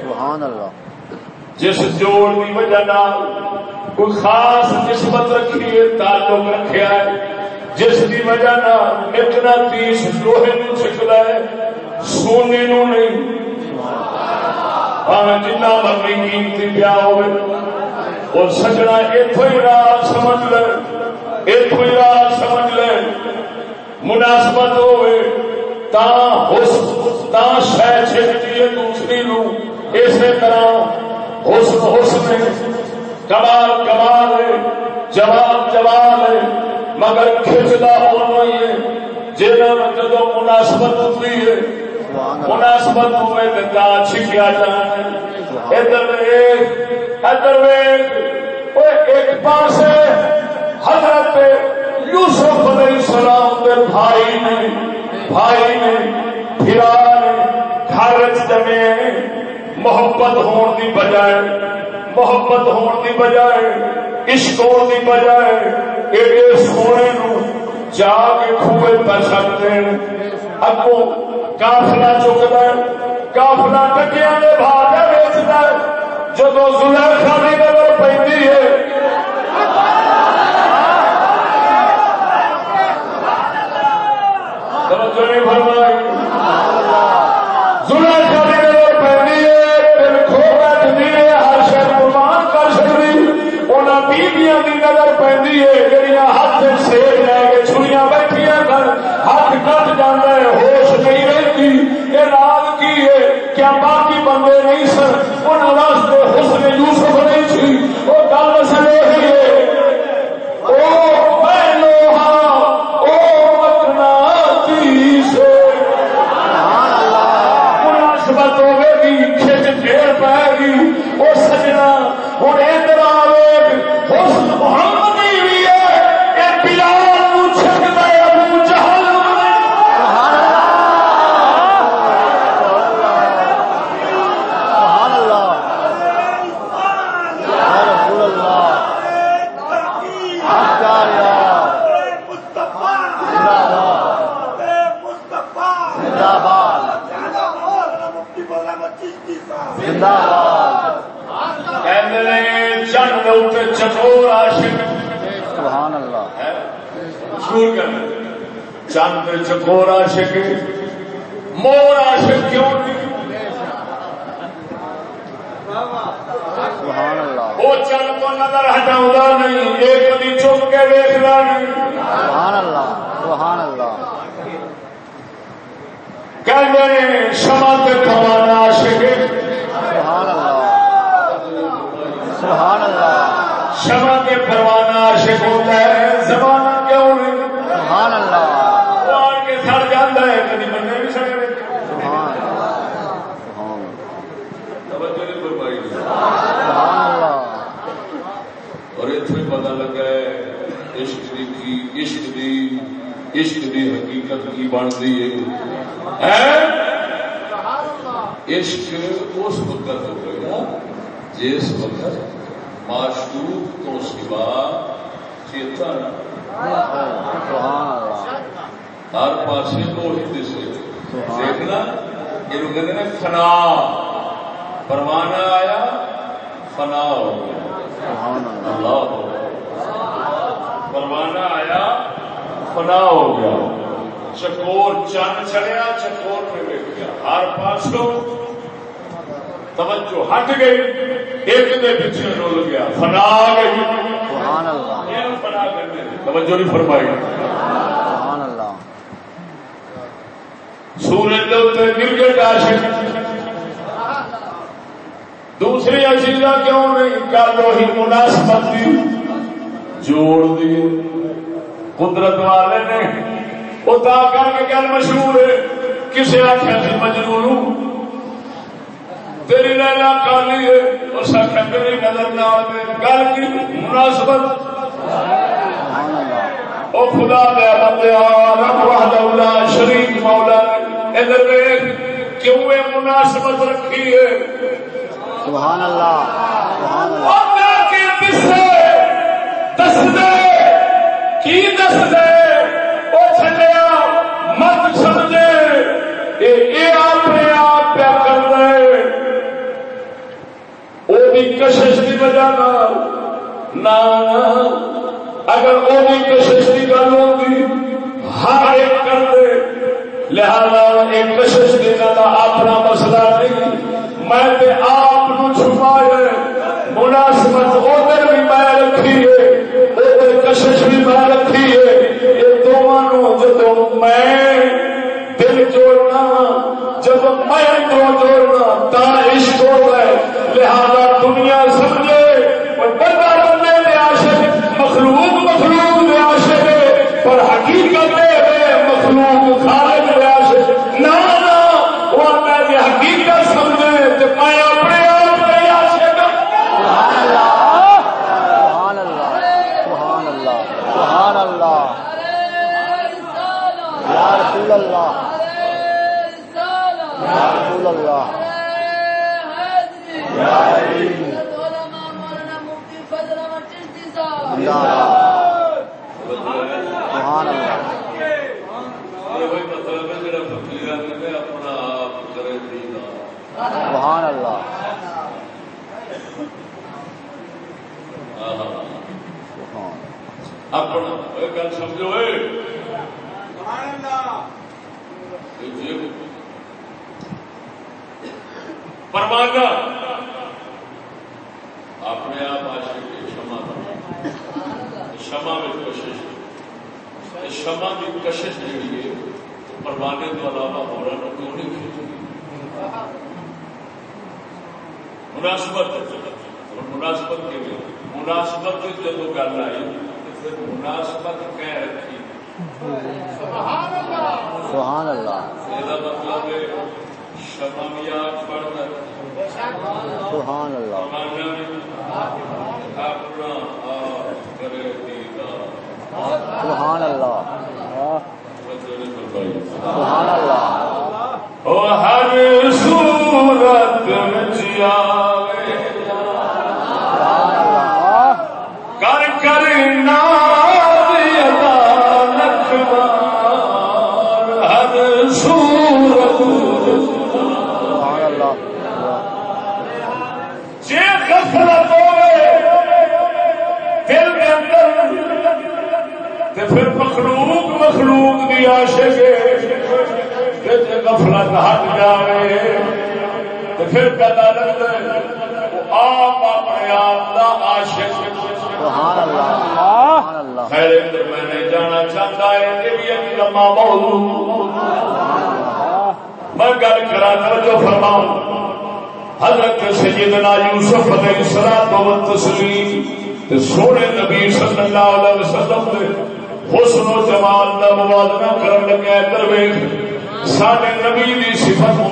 سبحان اللہ جس جوڑ کی وجہ نال کوئی خاص نسبت رکھی ہے، تعلق رکھا ہے جس کی وجہ نہ نال مقناطیس لوہے نو چھکدا ہے، سونے نو نہیں۔ ہاں جنہ مرضی قیمتی پیا ہوئے۔ اور سجنا اتو ہی راہ سمجھ لے اتو ہی راہ سمجھ لے۔ مناسبت ہوئے، تا حسن، تا شہ چھٹتی ہے دوسری نو اسی طرح حسن حسن کمال کمال ہے، جواب جواب ہے، مگر کھچتا ہونا ہی ہے۔ جنہوں جدو مناسبت ہوتی ہے۔ مناسبت ہوئے تو تا چھکیا جانا ادھر ایک ادھر ایک۔ ایک پاس حضرت یوسف علیہ السلام کے بھائی نے بھائی نے پھرا نے، گھر جمے محبت ہون دی بجائے محبت ہون دی بجائے، عشق ہون دی بجائے ایڈے سونے نو جا کے کھوئے پہ سکتے ہیں۔ اگوں کافلا چکتا ہے کافلا ٹکیا نے بھاگا ویچتا ہے۔ جب زلیخا بھی نظر پہ باقی بندے نہیں سن ان واسطے حسن یوسف نہیں سی وہ گل اصل یہی ہے او بہنوہا او مقناطیس سبحان اللہ مناسبت ہوے گی کھچ پھیر پائے گی وہ سجنا ہوں ادھر آئے حسن محمد بھی ہے یہ بلال نو چھکتا ہے ابو جہل نو نہیں۔ سبحان اللہ یا رسول اللہ آچاریہ زندہ باد زندہ باد کہندے نے چند اوتے چکور عاشق سبحان اللہ ہے مشہور کرنے چند چکور عاشق مور عاشق کیوں وہ چند کو نظر ہٹاؤں نہیں ایک کدی چپ کے دیکھنا نہیں۔ سبحان اللہ سبحان اللہ۔ کہندے نے شمع تے کھوانا عاشق سبحان اللہ سبحان اللہ شمع کے پروانہ عاشق ہوتا ہے زمانہ کیوں نہیں سبحان اللہ وہ آن کے سڑ جاتا ہے کدی بندے بھی سڑے سبحان اللہ سبحان توجہ نہیں فرمائی سبحان اللہ اور اتنے پتا لگا ہے عشق دی کی عشق دی عشق دی حقیقت کی بنتی ہے عشق اس وقت ہو گیا جس وقت معشوق تو سوا چیتن سبحان اللہ تو ہی دسے دیکھنا یہ کہتے ہیں فنا۔ پروانا آیا فنا ہو گیا۔ اللہ۔ پروانا آیا فنا ہو گیا۔ چکور چند چڑیا چکور پہ بیٹھ گیا۔ ہر پاسوں توجہ ہٹ گئی۔ ایک دے پیچھے رول گیا۔ فنا گئی۔ توجہ نہیں فرمائی سبحان اللہ سورج کے اتنے گرگٹ عاشق دوسری عشیزہ کیوں نہیں؟ کر لو ہی مناسبت دی جوڑ دی قدرت والے نے۔ وہ تا کر کے گل مشہور ہے۔ کسے آخیا سی مجنون تیری لیلا کالی ہے۔ اس آخیا تیری نظر نہ آئے گل کی مناسبت؟ او خدا دے بندے رب وحدہ لا شریک مولا نے۔ ادھر کیوں یہ مناسبت رکھی ہے؟ سبحان اللہ سبحان اللہ۔ کے قصے دس دے کی دس دے؟ وہ چلیا مت سمجھے یہ اپنے آپ پیا کر رہے وہ بھی کشش کی وجہ نہ اگر وہ بھی کشش کی گل ہوگی ہر ایک کر دے۔ لہذا ایک کشش دینا کا اپنا مسئلہ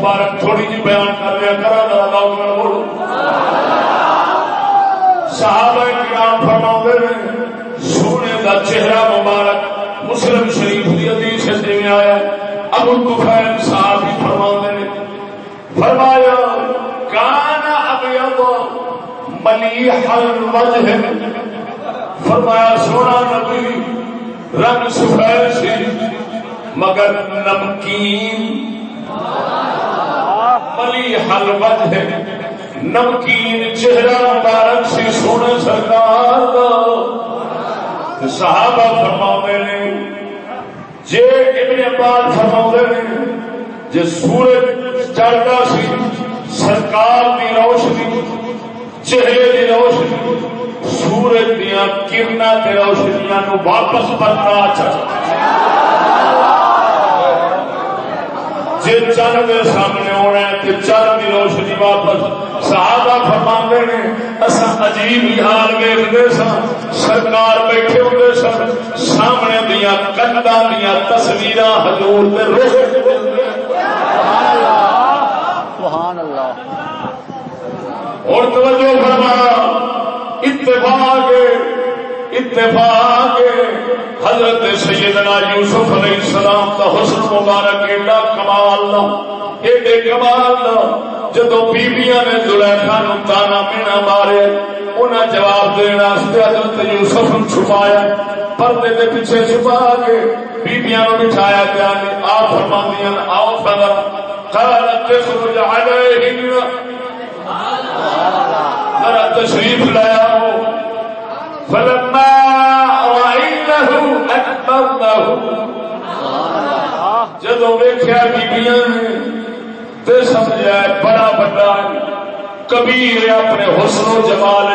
مبارک تھوڑی جی بیان کر رہا کرا ذرا لاؤ کر بولو۔ صحابہ کرام فرماؤں نے، سونے دا چہرہ مبارک مسلم شریف دی حدیث سے میں آیا ابو طفیل صاحب ہی فرماؤں نے، فرمایا کان ابیض ملیح الوجہ. فرمایا، سونا نبی، رنگ سفید سی، مگر نمکین ملیح الوجہ نمکین چہرہ مبارک سی سونے سرکار دا۔ صحابہ فرماؤں نے، جے ابن عباس فرماؤں نے، جے سورج چڑھتا سی، سرکار دی روشنی، چہرے دی روشنی، سورج دیا کرنا تے روشنیاں نو واپس پرتا چاہتا جی چند دے سامنے ہونا ہے تو چند کی روشنی واپس۔ صحابہ فرما نے اصا عجیب ہی حال ویختے سن سرکار بیٹھے ہوتے سن سامنے دیا کندا دیا تصویر دے روح۔ اور توجہ فرما اتفاق اتفاق حضرت سیدنا یوسف علیہ السلام کا حسن مبارک ایڈا کمال دا، ایڈے کمال دا جدو بیبیاں نے زلیخا نو تانا مینا مارے انہیں جواب دینا حضرت یوسف چھپایا، پردے کے پیچھے چھپا کے بیبیاں نو بٹھایا گیا آپ فرماندیاں، آؤ فضل قالت تخرج عليهن ذرا تشریف لایا ہو فلما جدو ویخیا بیبیاں تے سمجھا بڑا بڑا کبیر اپنے حسن و جمال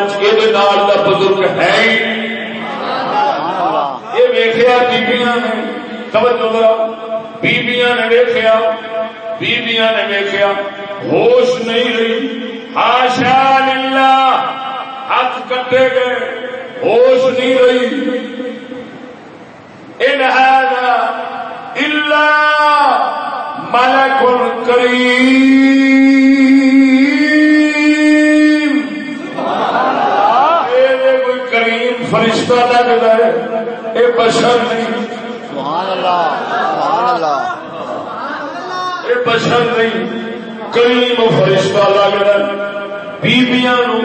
نال دا بزرگ ہے یہ ویخیا بیبیاں نے، توجہ ذرا، بیبیاں نے ویخیا بیبیاں نے ویخیا ہوش نہیں رہی۔ ہاشا للہ، ہاتھ کٹے گئے، ہوش نہیں رہی۔ ان هذا الا ملک کریم کوئی کریم فرشتہ لگتا ہے یہ بشر نہیں. سبحان اللہ سبحان اللہ. یہ بشر نہیں کریم فرشتہ لگتا ہے بیبیاں نو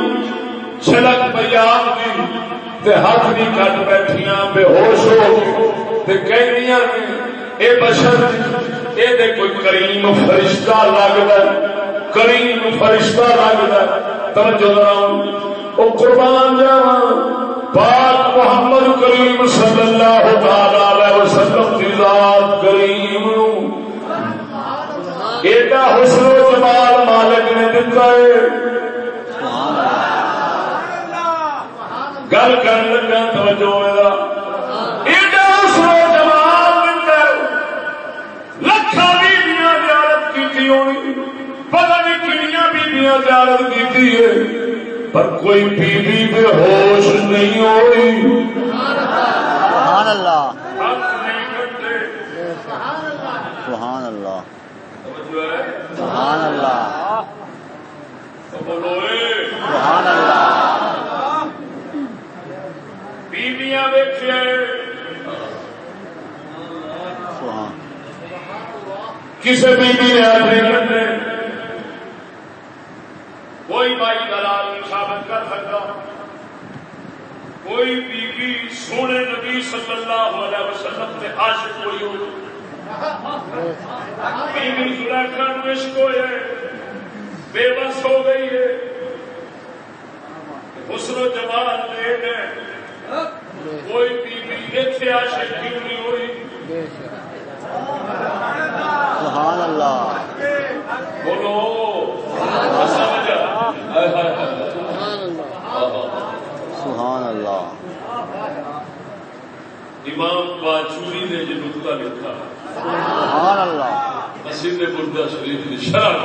چھلک بیان دی تے ہاتھ نہیں کٹ بیٹھیاں بے ہوش ہو تے کہنیاں اے بشر، اے دے کوئی کریم فرشتہ لگدا کریم فرشتہ لگدا توجہ ذرا، او قربان جاواں پاک محمد کریم صلی اللہ تعالی علیہ وسلم دی ذات کریم۔ ایڈا حسن و جمال مالک نے دتا ہے۔ گل کر لگا، توجہ میرا ایڈا حسن و جمال دتا لکھا بیبیاں زیارت کی ہونی پتہ نہیں زیارت کی ہے پر کوئی بیوی بے ہوش نہیں ہوئی۔ سبحان اللہ سبحان اللہ سبحان اللہ سبحان اللہ بیویاں سبحان۔ کسی بیوی نے اپنے کوئی بھائی دلال نہیں ثابت کر سکتا۔ کوئی بیوی سونے نبی صلی اللہ علیہ وسلم سے عاشق کوئی ہو۔ بیوی زلیخا عشق ہوئے بے بس ہو گئی ہے۔ حسن و جمال دے دے۔ کوئی بیوی اتنے عاشق کیوں نہیں ہوئی؟ سبحان اللہ۔ بولو۔ سبحان اللہ۔ امام باجوری نے جو نقطہ لکھا سبحان اللہ۔ مسجد بردہ شریف کی شرح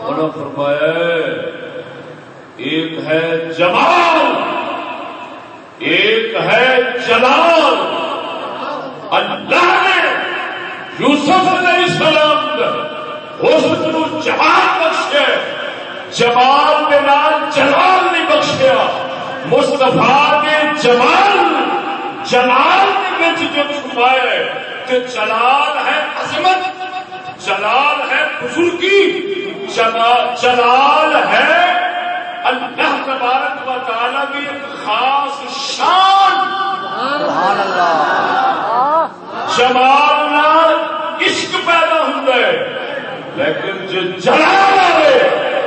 انہوں نے فرمایا ایک ہے جمال ایک ہے جلال۔ اللہ نے یوسف علیہ السلام کو حسن نو جمال بخشے جمال کے نال جلال نہیں بخشیا مستفا نے جمال، جلال کے جو چھپایا کہ جلال ہے عظمت، جلال ہے بزرگی جلال جلال ہے اللہ تبارک و تعالی کی ایک خاص شان۔ سبحان اللہ۔ جمال نال عشق پیدا ہوتا ہے۔ لیکن جو جلال آئے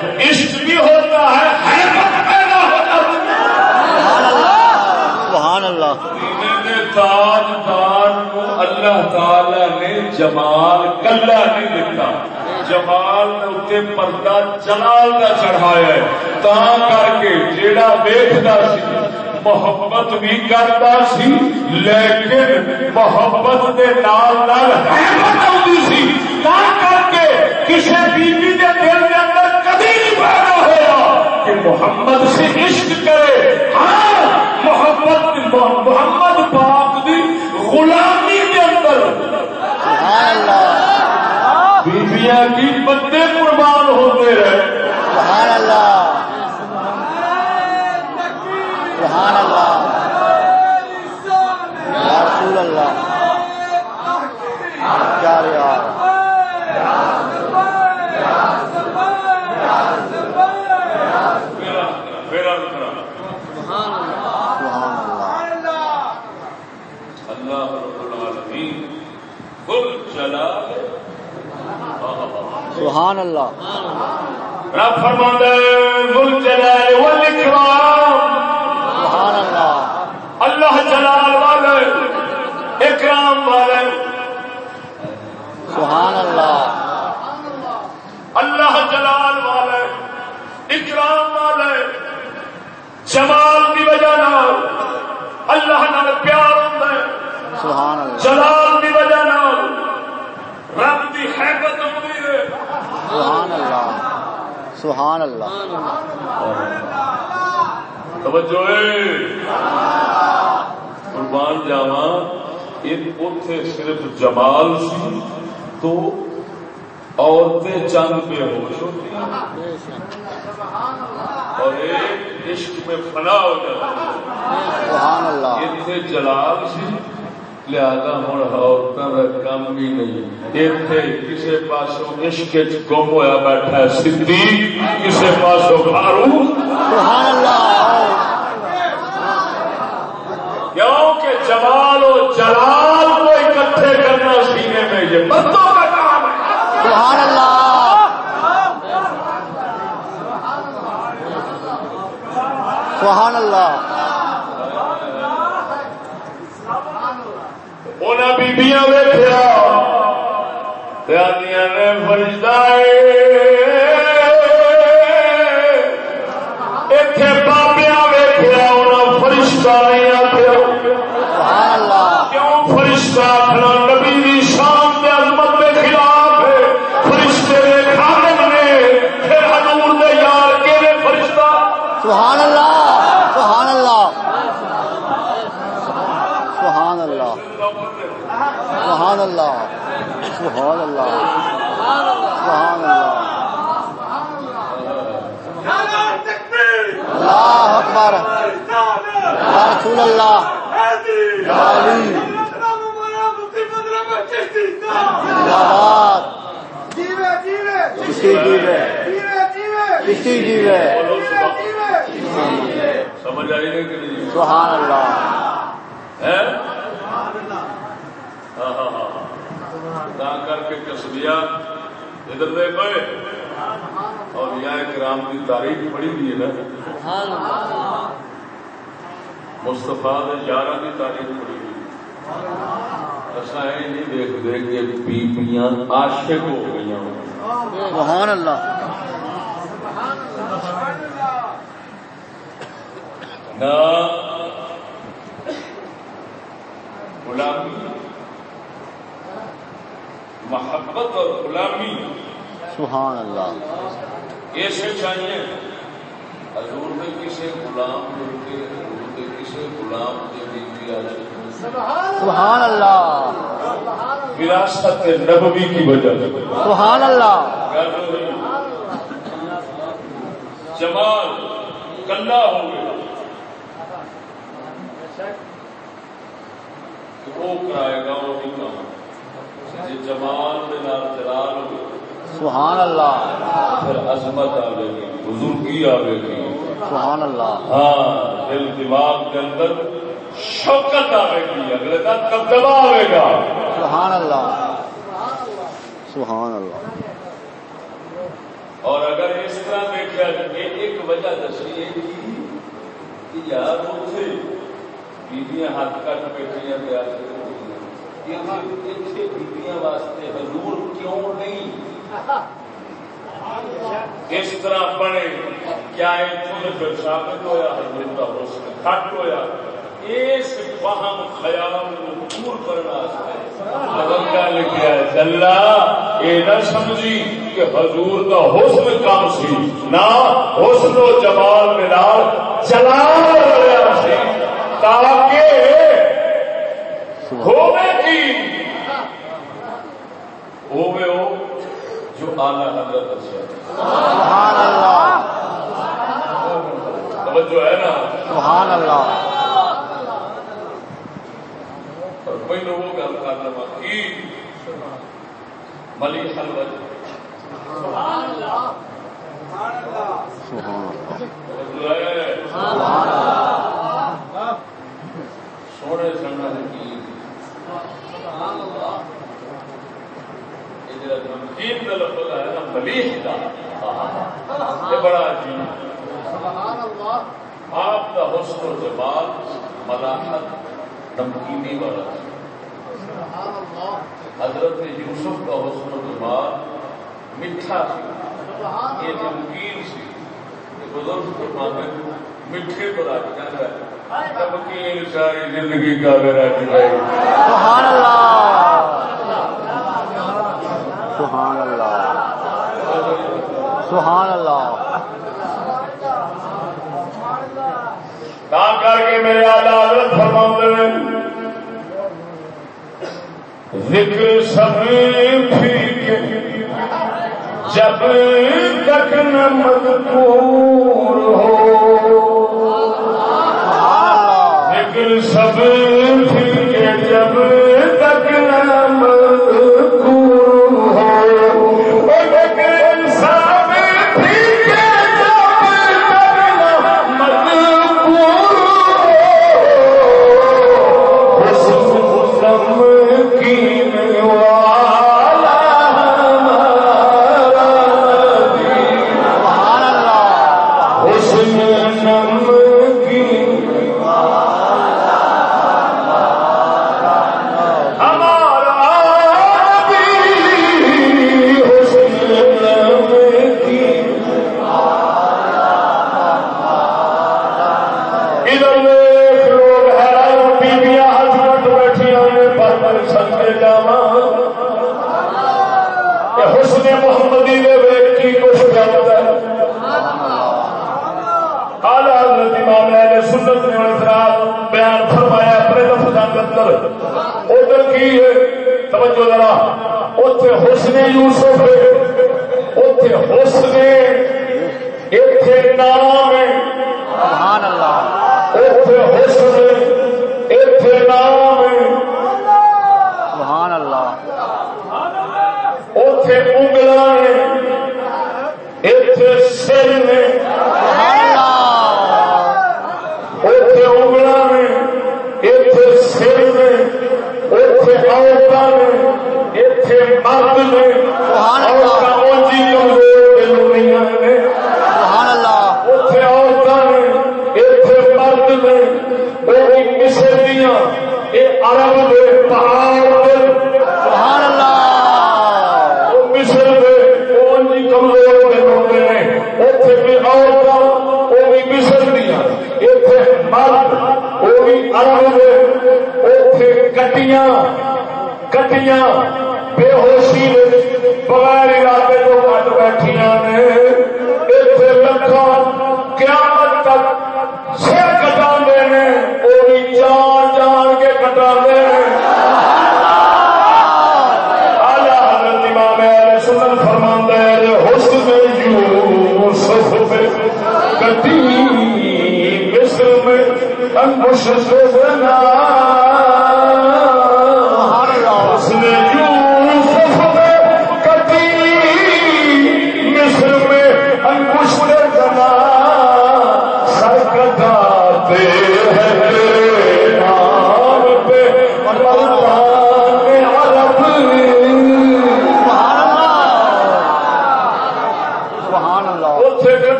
تو عشق بھی ہوتا ہے حیرت پیدا ہوتا ہے۔ سبحان اللہ۔ تاج دار کو اللہ تعالی نے جمال کلا نہیں دیتا۔ جمال اتنے پردہ جلال کا چڑھایا ہے۔ تا کر کے جیڑا ویکتا سی محبت بھی کرتا سی، لیکن محبت دے نال نال حیبت آتی سی۔ تا کر کے کسی بیوی دے دل کے اندر کبھی نہیں پیدا ہوا کہ محمد سے عشق کرے ہاں محبت محمد پاک دی غلامی کے اندر سبحان اللہ بیبیاں کی بندے قربان ہوتے رہے سبحان اللہ سبحان اللہ یا رسول اللہ کیا یار میرا میرا رکھنا سبحان اللہ رب فرماندا ہے ذل جلال والاکرام سبحان اللہ اللہ جلال والے اکرام والے سبحان اللہ اللہ جلال والے اکرام والے جمال کی وجہ نال اللہ نال پیار ہوتا ہے سبحان اللہ جلال کی وجہ نال رب کی حیبت ہوتی ہے سبحان اللہ سبحان اللہ توجہ ہے قربان جاوا اتے صرف جمال سی تو عورتیں چند بے ہوش ہوتی ہیں اور ایک عشق میں فنا ہو اتنے جلال سی لہذا ہوں عورتوں کا کم بھی نہیں۔ اتنے کسی پاسوں عشق گم ہوا بیٹھا صدیق کسی پاسوں فاروق سبحان اللہ کیونکہ جمال و جلال کو اکٹھے کرنا سینے میں یہ مردوں کا کام ہے سبحان اللہ سبحان اللہ انہیں بیبیاں ویخیا پیادیاں نے فرشتہ اتنے بابیا ویخیا انہیں فرشتہ نہیں آخیا سبحان اللہ کیوں فرشتہ آخنا نبی دی شان کے عظمت کے خلاف ہے فرشتے نے خادم نے پھر حضور دے یار کے نے فرشتہ سبحان اللہ سبحان اللہ سبحان اللہ سبحان اللہ سبحان اللہ سبحان اللہ اللہ اکبر یا رسول اللہ۔ کسی جیوے کسی جیوے سمجھ آئی نہیں کہ نہیں سبحان اللہ۔ ہے کر کے کسبیا ادھر دیکھو اور یہ کرام کی تاریخ پڑھی دی ہے نا۔ مستفا یارہ کی تاریخ پڑھی ہوئی۔ اصا یہ نہیں دیکھتے کہ بیبیاں عاشق ہو گئی سبحان اللہ۔ نہ غلامی محبت اور غلامی۔ سبحان اللہ۔ ایسے چاہیے حضور نے کسی غلام کے غلام بیوی عاشق سبحان اللہ۔ وراثت نبوی کی وجہ سے۔ سبحان اللہ۔ جمال کلا ہو گیا کہ وہ کرائے گا وہ نہیں کام۔ جی جمال کے نال جلال ہو گیا سبحان اللہ۔ پھر عظمت آئے گی بزرگی آئے گی۔ سبحان اللہ۔ ہاں دل دماغ کے اندر شوکت آئے گی اگلے کا دبدبا آئے گا۔ سبحان اللہ۔ سبحان اللہ۔ اور اگر اس طرح دیکھا کہ ایک وجہ دسی ہے کہ یار اتنے بیبیاں ہاتھ کٹ بیٹھیاں تیار بیبیاں واسطے حضور کیوں نہیں؟ اس طرح بنے کیا پھر ثابت ہوا حضور کا حسن کٹ ہوا اس فہم خیال دور کرنا لکھا ہے۔ چلا یہ نہ سمجھی کہ حضور کا حسن کم سی، نہ حسن و جمال ملا جلال رہا سی۔ تاکہ ہوے کی ہوے ہو جو آنا حضرت سبحان اللہ۔ توجہ ہے نا؟ سبحان اللہ۔ اور کوئی لوگوں کا لوا کی ملی حلوت سبحان اللہ۔ سبحان سونے کی۔ بڑا عجیب آپ کا حسن و ملاحت والا۔ حضرت یوسف کا حسن و جمال میٹھا یہ نمکین سی۔ میٹھے پر آج جاتا ہے ساری زندگی کا میرا جی سبحان اللہ۔ سبحان اللہ۔ کر کے میرے آداد فرما ذکر سب ٹھیک جب تک نہ پور ہو ذکر سب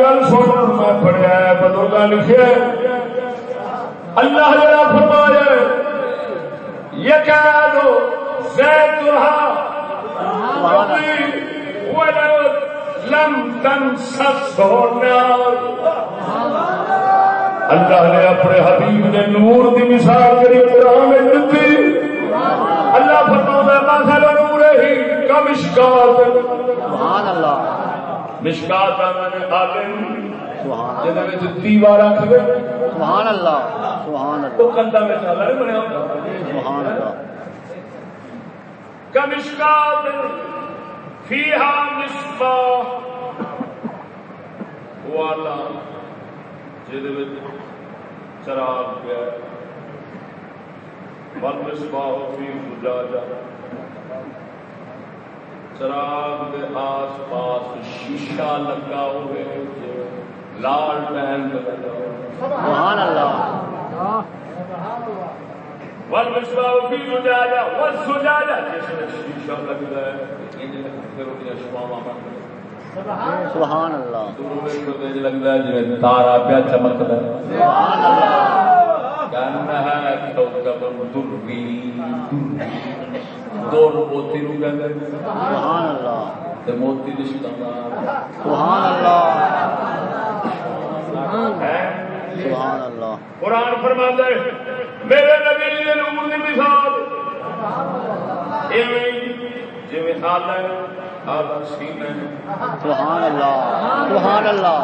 گل سن، میں پڑھیا لکھے اللہ فرمایا یہ کہہ دو لم تن اللہ نے اپنے حبیب نے نور دی مثال کری قرآن میں اللہ فرما نور ہی کم شکار سبحان اللہ۔ مشکات دیوار سبحان اللہ سبحان اللہ. وہ کندا میں سالا نہیں بنیا سبحان اللہ. کمشکات فیہا مصبا والا جدے وچ چراغ پیا بل مصباح فی فجاجہ چراغ کے آس پاس شیشہ لگا ہوئے لال لگا سبحان اللہ۔ جس میں شیشہ لگتا ہے ان پھر ان شماوا بن سبحان اللہ۔ دور ہے جویں تارا پیا ہے۔ سبحان اللہ۔ دور موتی نو سبحان اللہ تے موتی رشتہ سبحان اللہ سبحان اللہ۔ قرآن فرماتا ہے میرے نبی نے نور دی مثال۔ ایویں جویں سینہ سبحان اللہ سبحان اللہ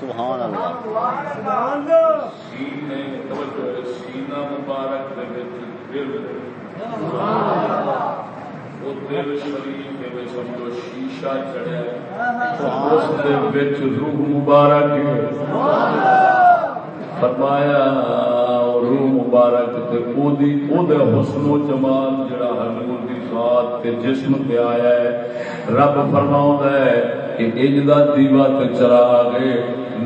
سبحان اللہ سینے توجہ ہے، سینہ مبارک دے وچ دل۔ شیشہ چڑھیا اس روح مبارک فرمایا روح مبارک تے حسن و جمال جڑا حضور دی ذات تے جسم تے آیا ہے۔ رب فرماوندا ہے کہ اجدا دیوا تے چراغ ہے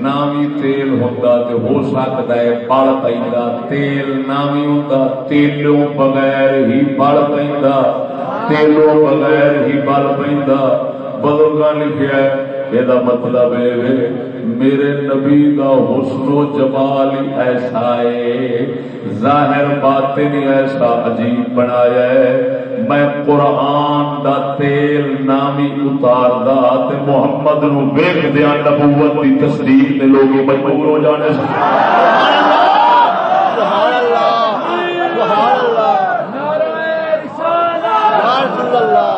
نامی تیل ہوندا تے ہو سکدا ہے بل پیندا۔ تیل نامی ہوندا، تیلوں بغیر ہی بل پیندا۔ تیلوں بغیر ہی بل پیندا۔ بزرگاں لکھیا ہے، یہ مطلب ہے میرے نبی کا حسن و جمال ایسا ہے۔ ظاہر باطن ایسا عجیب بنایا ہے۔ میں قرآن دا تیل نامی اتار دا تے محمد نو ویکھ دیا نبوت دی تصدیق دے لوگ مجبور ہو جانے سبحان اللہ سبحان اللہ یا رسول اللہ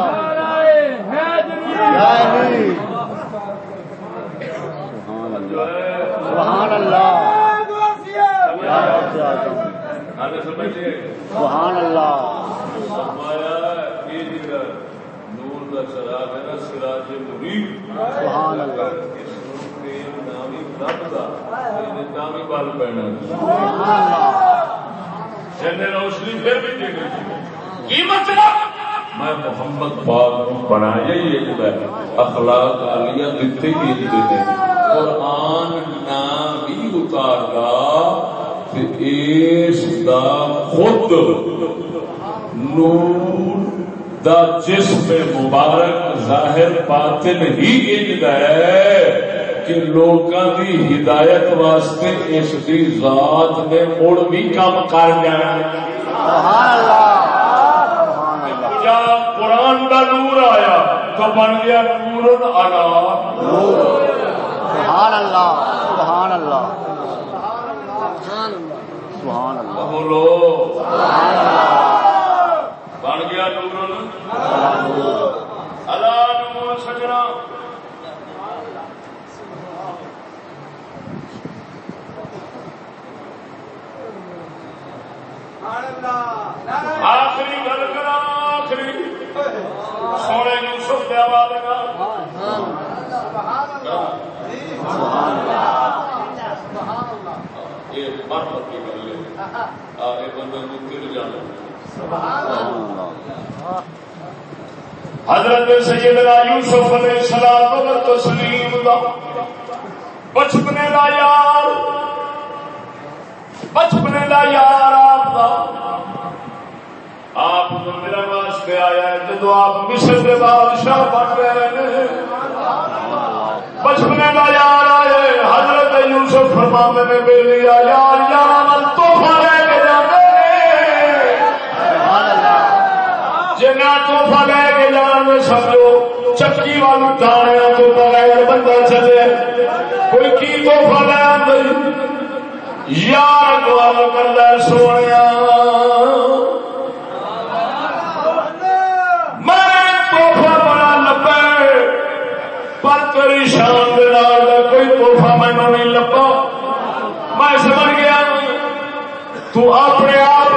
یا علی سبحان اللہ سبحان اللہ یا رب اعظم آگے سمجھے سبحان اللہ فرمایا یہ جگہ نور دا چراغ ہے نا سراج منیر سبحان اللہ اس نور کے نامی رب دا یہ نامی بال پہنا سبحان اللہ جن روشنی پھر بھی دے گئی کی مطلب میں محمد پاک بنایا ہی ایک ہے، اخلاق عالیہ دیتے ہی ایک دیتے۔ قرآن نام بھی اتار گا کہ اس دا خود نور دا جسم مبارک ظاہر باطن ہی انج ہے کہ لوگاں دی ہدایت واسطے اس دی ذات نے مڑ بھی کام کر جانا۔ سبحان اللہ۔ سبحان اللہ۔ قرآن دا نور آیا تو بن گیا نور علا سبحان اللہ سبحان اللہ۔ سبحان اللہ۔ بولو۔ سبحان اللہ بن گیا نور علا نور سجنا۔ آخری گل کرا سونے یوسف دیا یہ آگے بندے کو گر جانا۔ حضرت سیدنا یوسف علیہ السلام و تسلیم دا۔ بچپنے دا یار۔ بچپنے دا یار آپ دا۔ آپ کو واسطے آیا ہے، جدو آپ مصر کے بادشاہ بن گئے بچپنے کا یار آئے، حضرت یوسف فرمانے نے بے لیا یار یار توحفہ لے کے جانے۔ جنا توحفہ لے کے جانے سمجھو چکی والوں دانے تو بغیر بندہ چلے۔ کوئی کی توحفہ لے آئی یار گوال کرتا سونے تیری شان دے نال کوئی توحفہ مینو نہیں لبا میں سمجھ گیا، تو اپنے آپ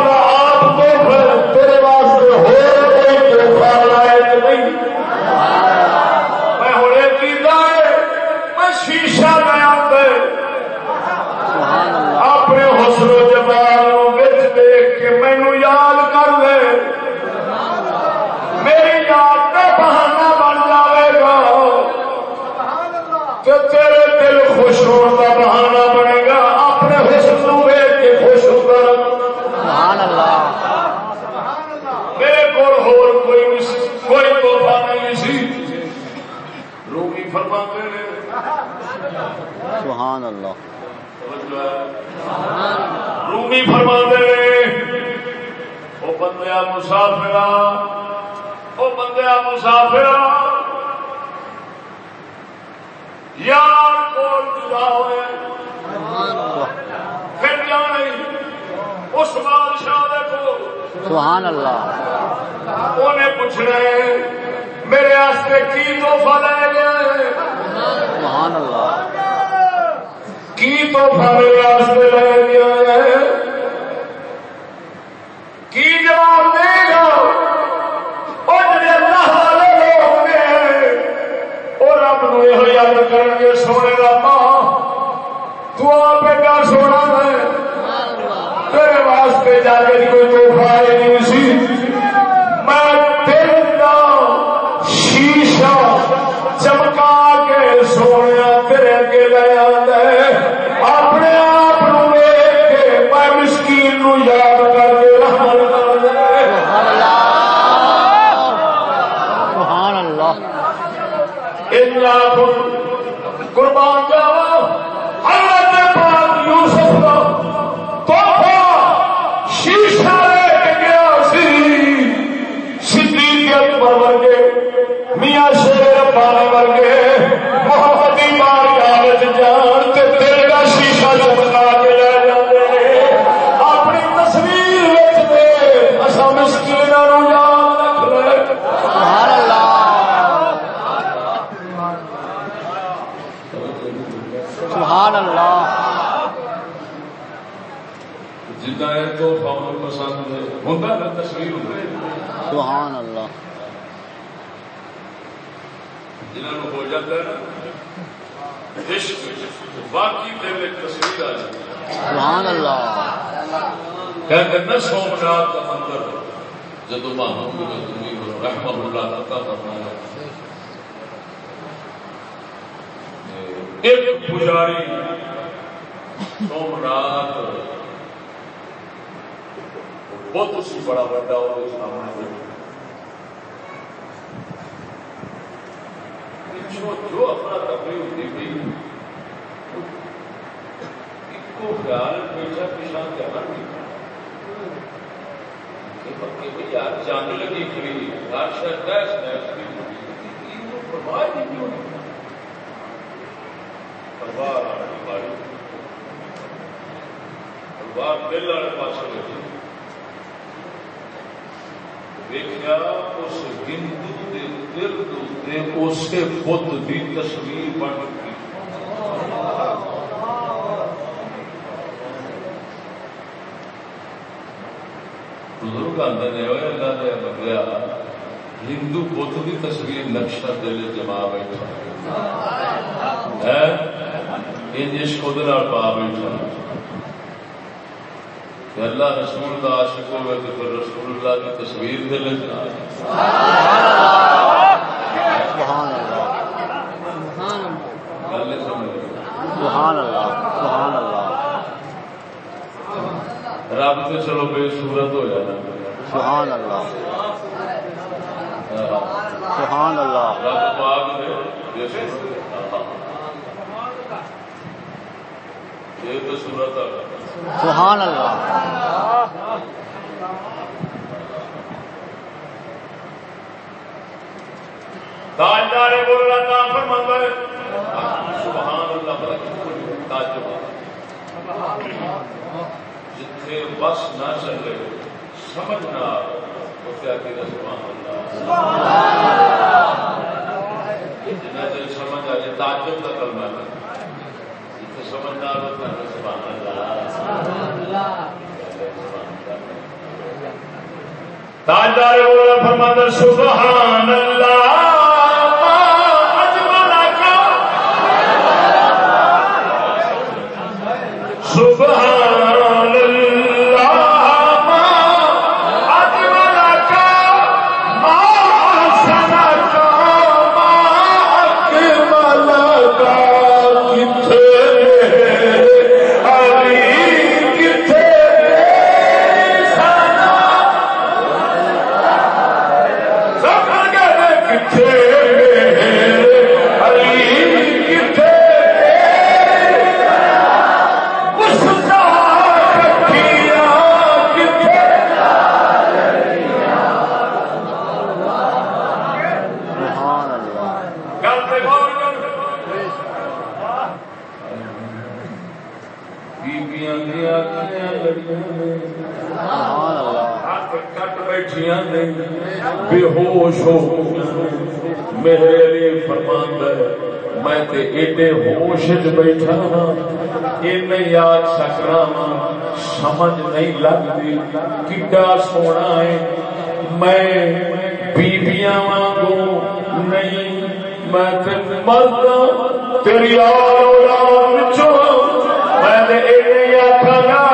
مسافر وہ بندیا مسافر یار کو جدا ہوئے۔ پھر جانے اس بادشاہ دے کو سبحان اللہ۔ انہیں پوچھنا میرے واسطے کی تحفہ لے گیا سبحان اللہ۔ کی تحفہ میرے واسطے لے گیا ہے؟ جواب دے گا۔ اور جڑے اللہ والے لوگ نے وہ رب نو یہ یاد کرن گے سونے کا ماں تو آپ کا سونا ہے۔ تیرے واسطے جا کے کوئی تحفہ آئے نہیں جاتا ہے نا عشق باقی دل تصویر آ جاتی ہے۔ سبحان اللہ۔ کہتے ہیں نا سومنات کا مندر جدو محمود رحمہ اللہ عطا فرمایا۔ ایک پجاری سومنات بہت اسی بڑا بڑا اور سامنے پچھو جو اپنا تفریح ہوتی تھی کو خیال پیچھا پیچھا کرنا نہیں یار جانے لگی کری ہر شاید تیس پرواہ نہیں ہوئی پرواہ آنے والی پرواہ دل والے پاس لگی دیکھا اس ہندو کے دل کے اسے بت کی تصویر بن گئی بزرگ آتے نے اللہ نے بدلیا ہندو بت کی تصویر نقشہ دل جما بیٹھا۔ ہے؟ عشق پا بیٹھا۔ اللہ رسول کا عاشق ہوئے تو پھر رسول اللہ کی تصویر دل جنا سبحان اللہ گل نہیں سمجھ رہی سبحان اللہ سبحان اللہ رب تو چلو بے صورت ہو جانا۔ سبحان اللہ۔ سبحان اللہ۔ رب پاک نے بے صورت یہ تو صورت ہے۔ سبحان اللہ۔ تاجدار نہ فرماتا ہے سبحان اللہ تعجب جتنے بس نہ چلے سمجھ نہ آ کیا کہ سبحان اللہ جنا دل سمجھ آ جائے تعجب کا کرنا ہے جتنے سمجھ نہ آ تو سبحان اللہ تاجدار بولنا فرماتا سبحان اللہ مرشد بیٹھا ہاں یہ میں یاد سکنا ہاں سمجھ نہیں لگتی کڈا سونا ہے، میں بیبیاں مانگو نہیں، میں تن مرد تیری آر اولاد چو میں نے یا کھانا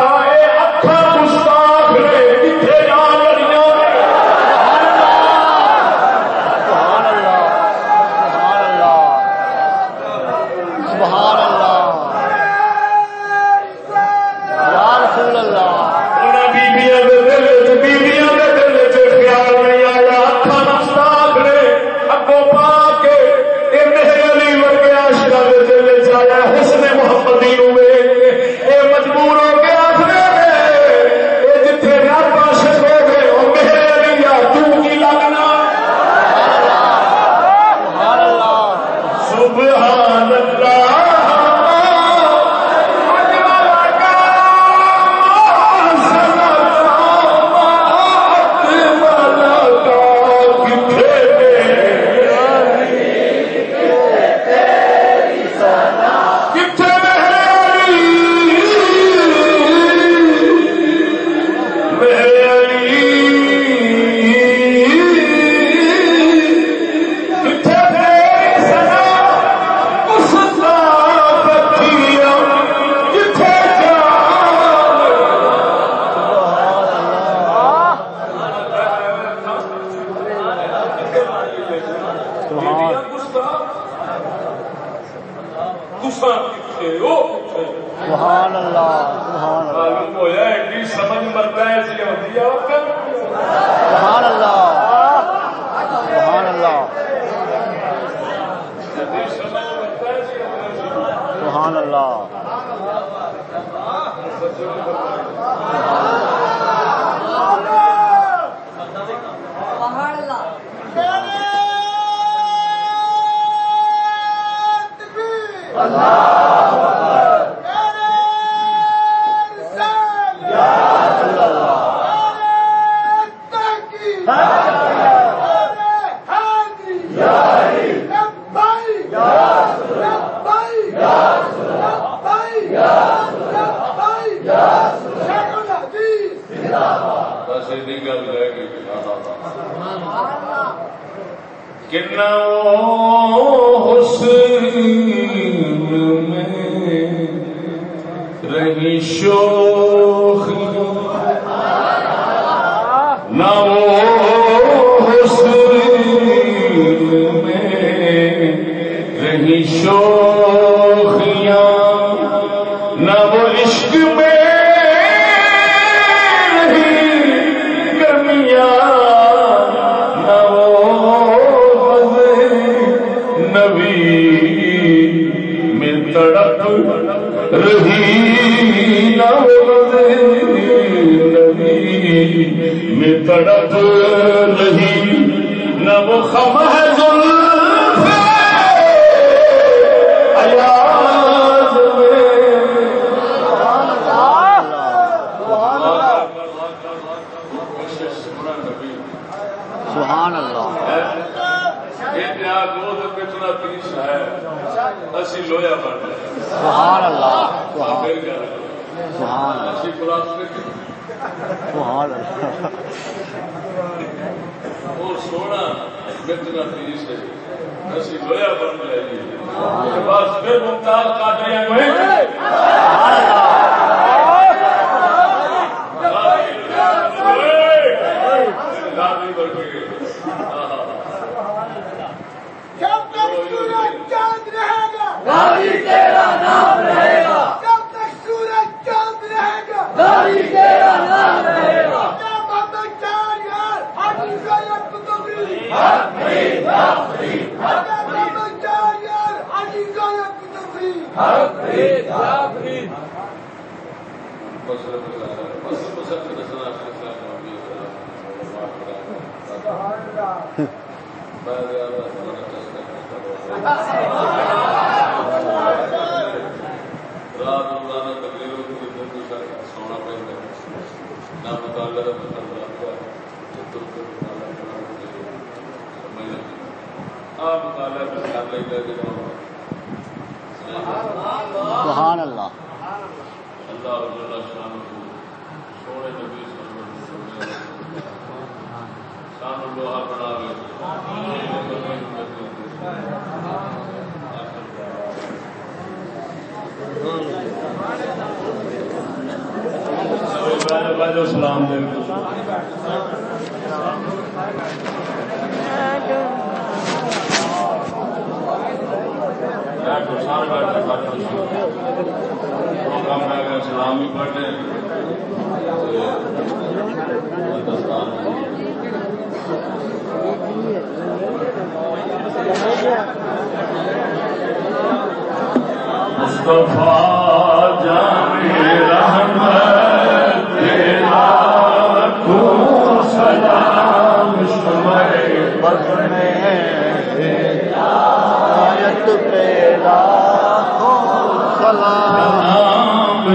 شوخیاں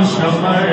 شمع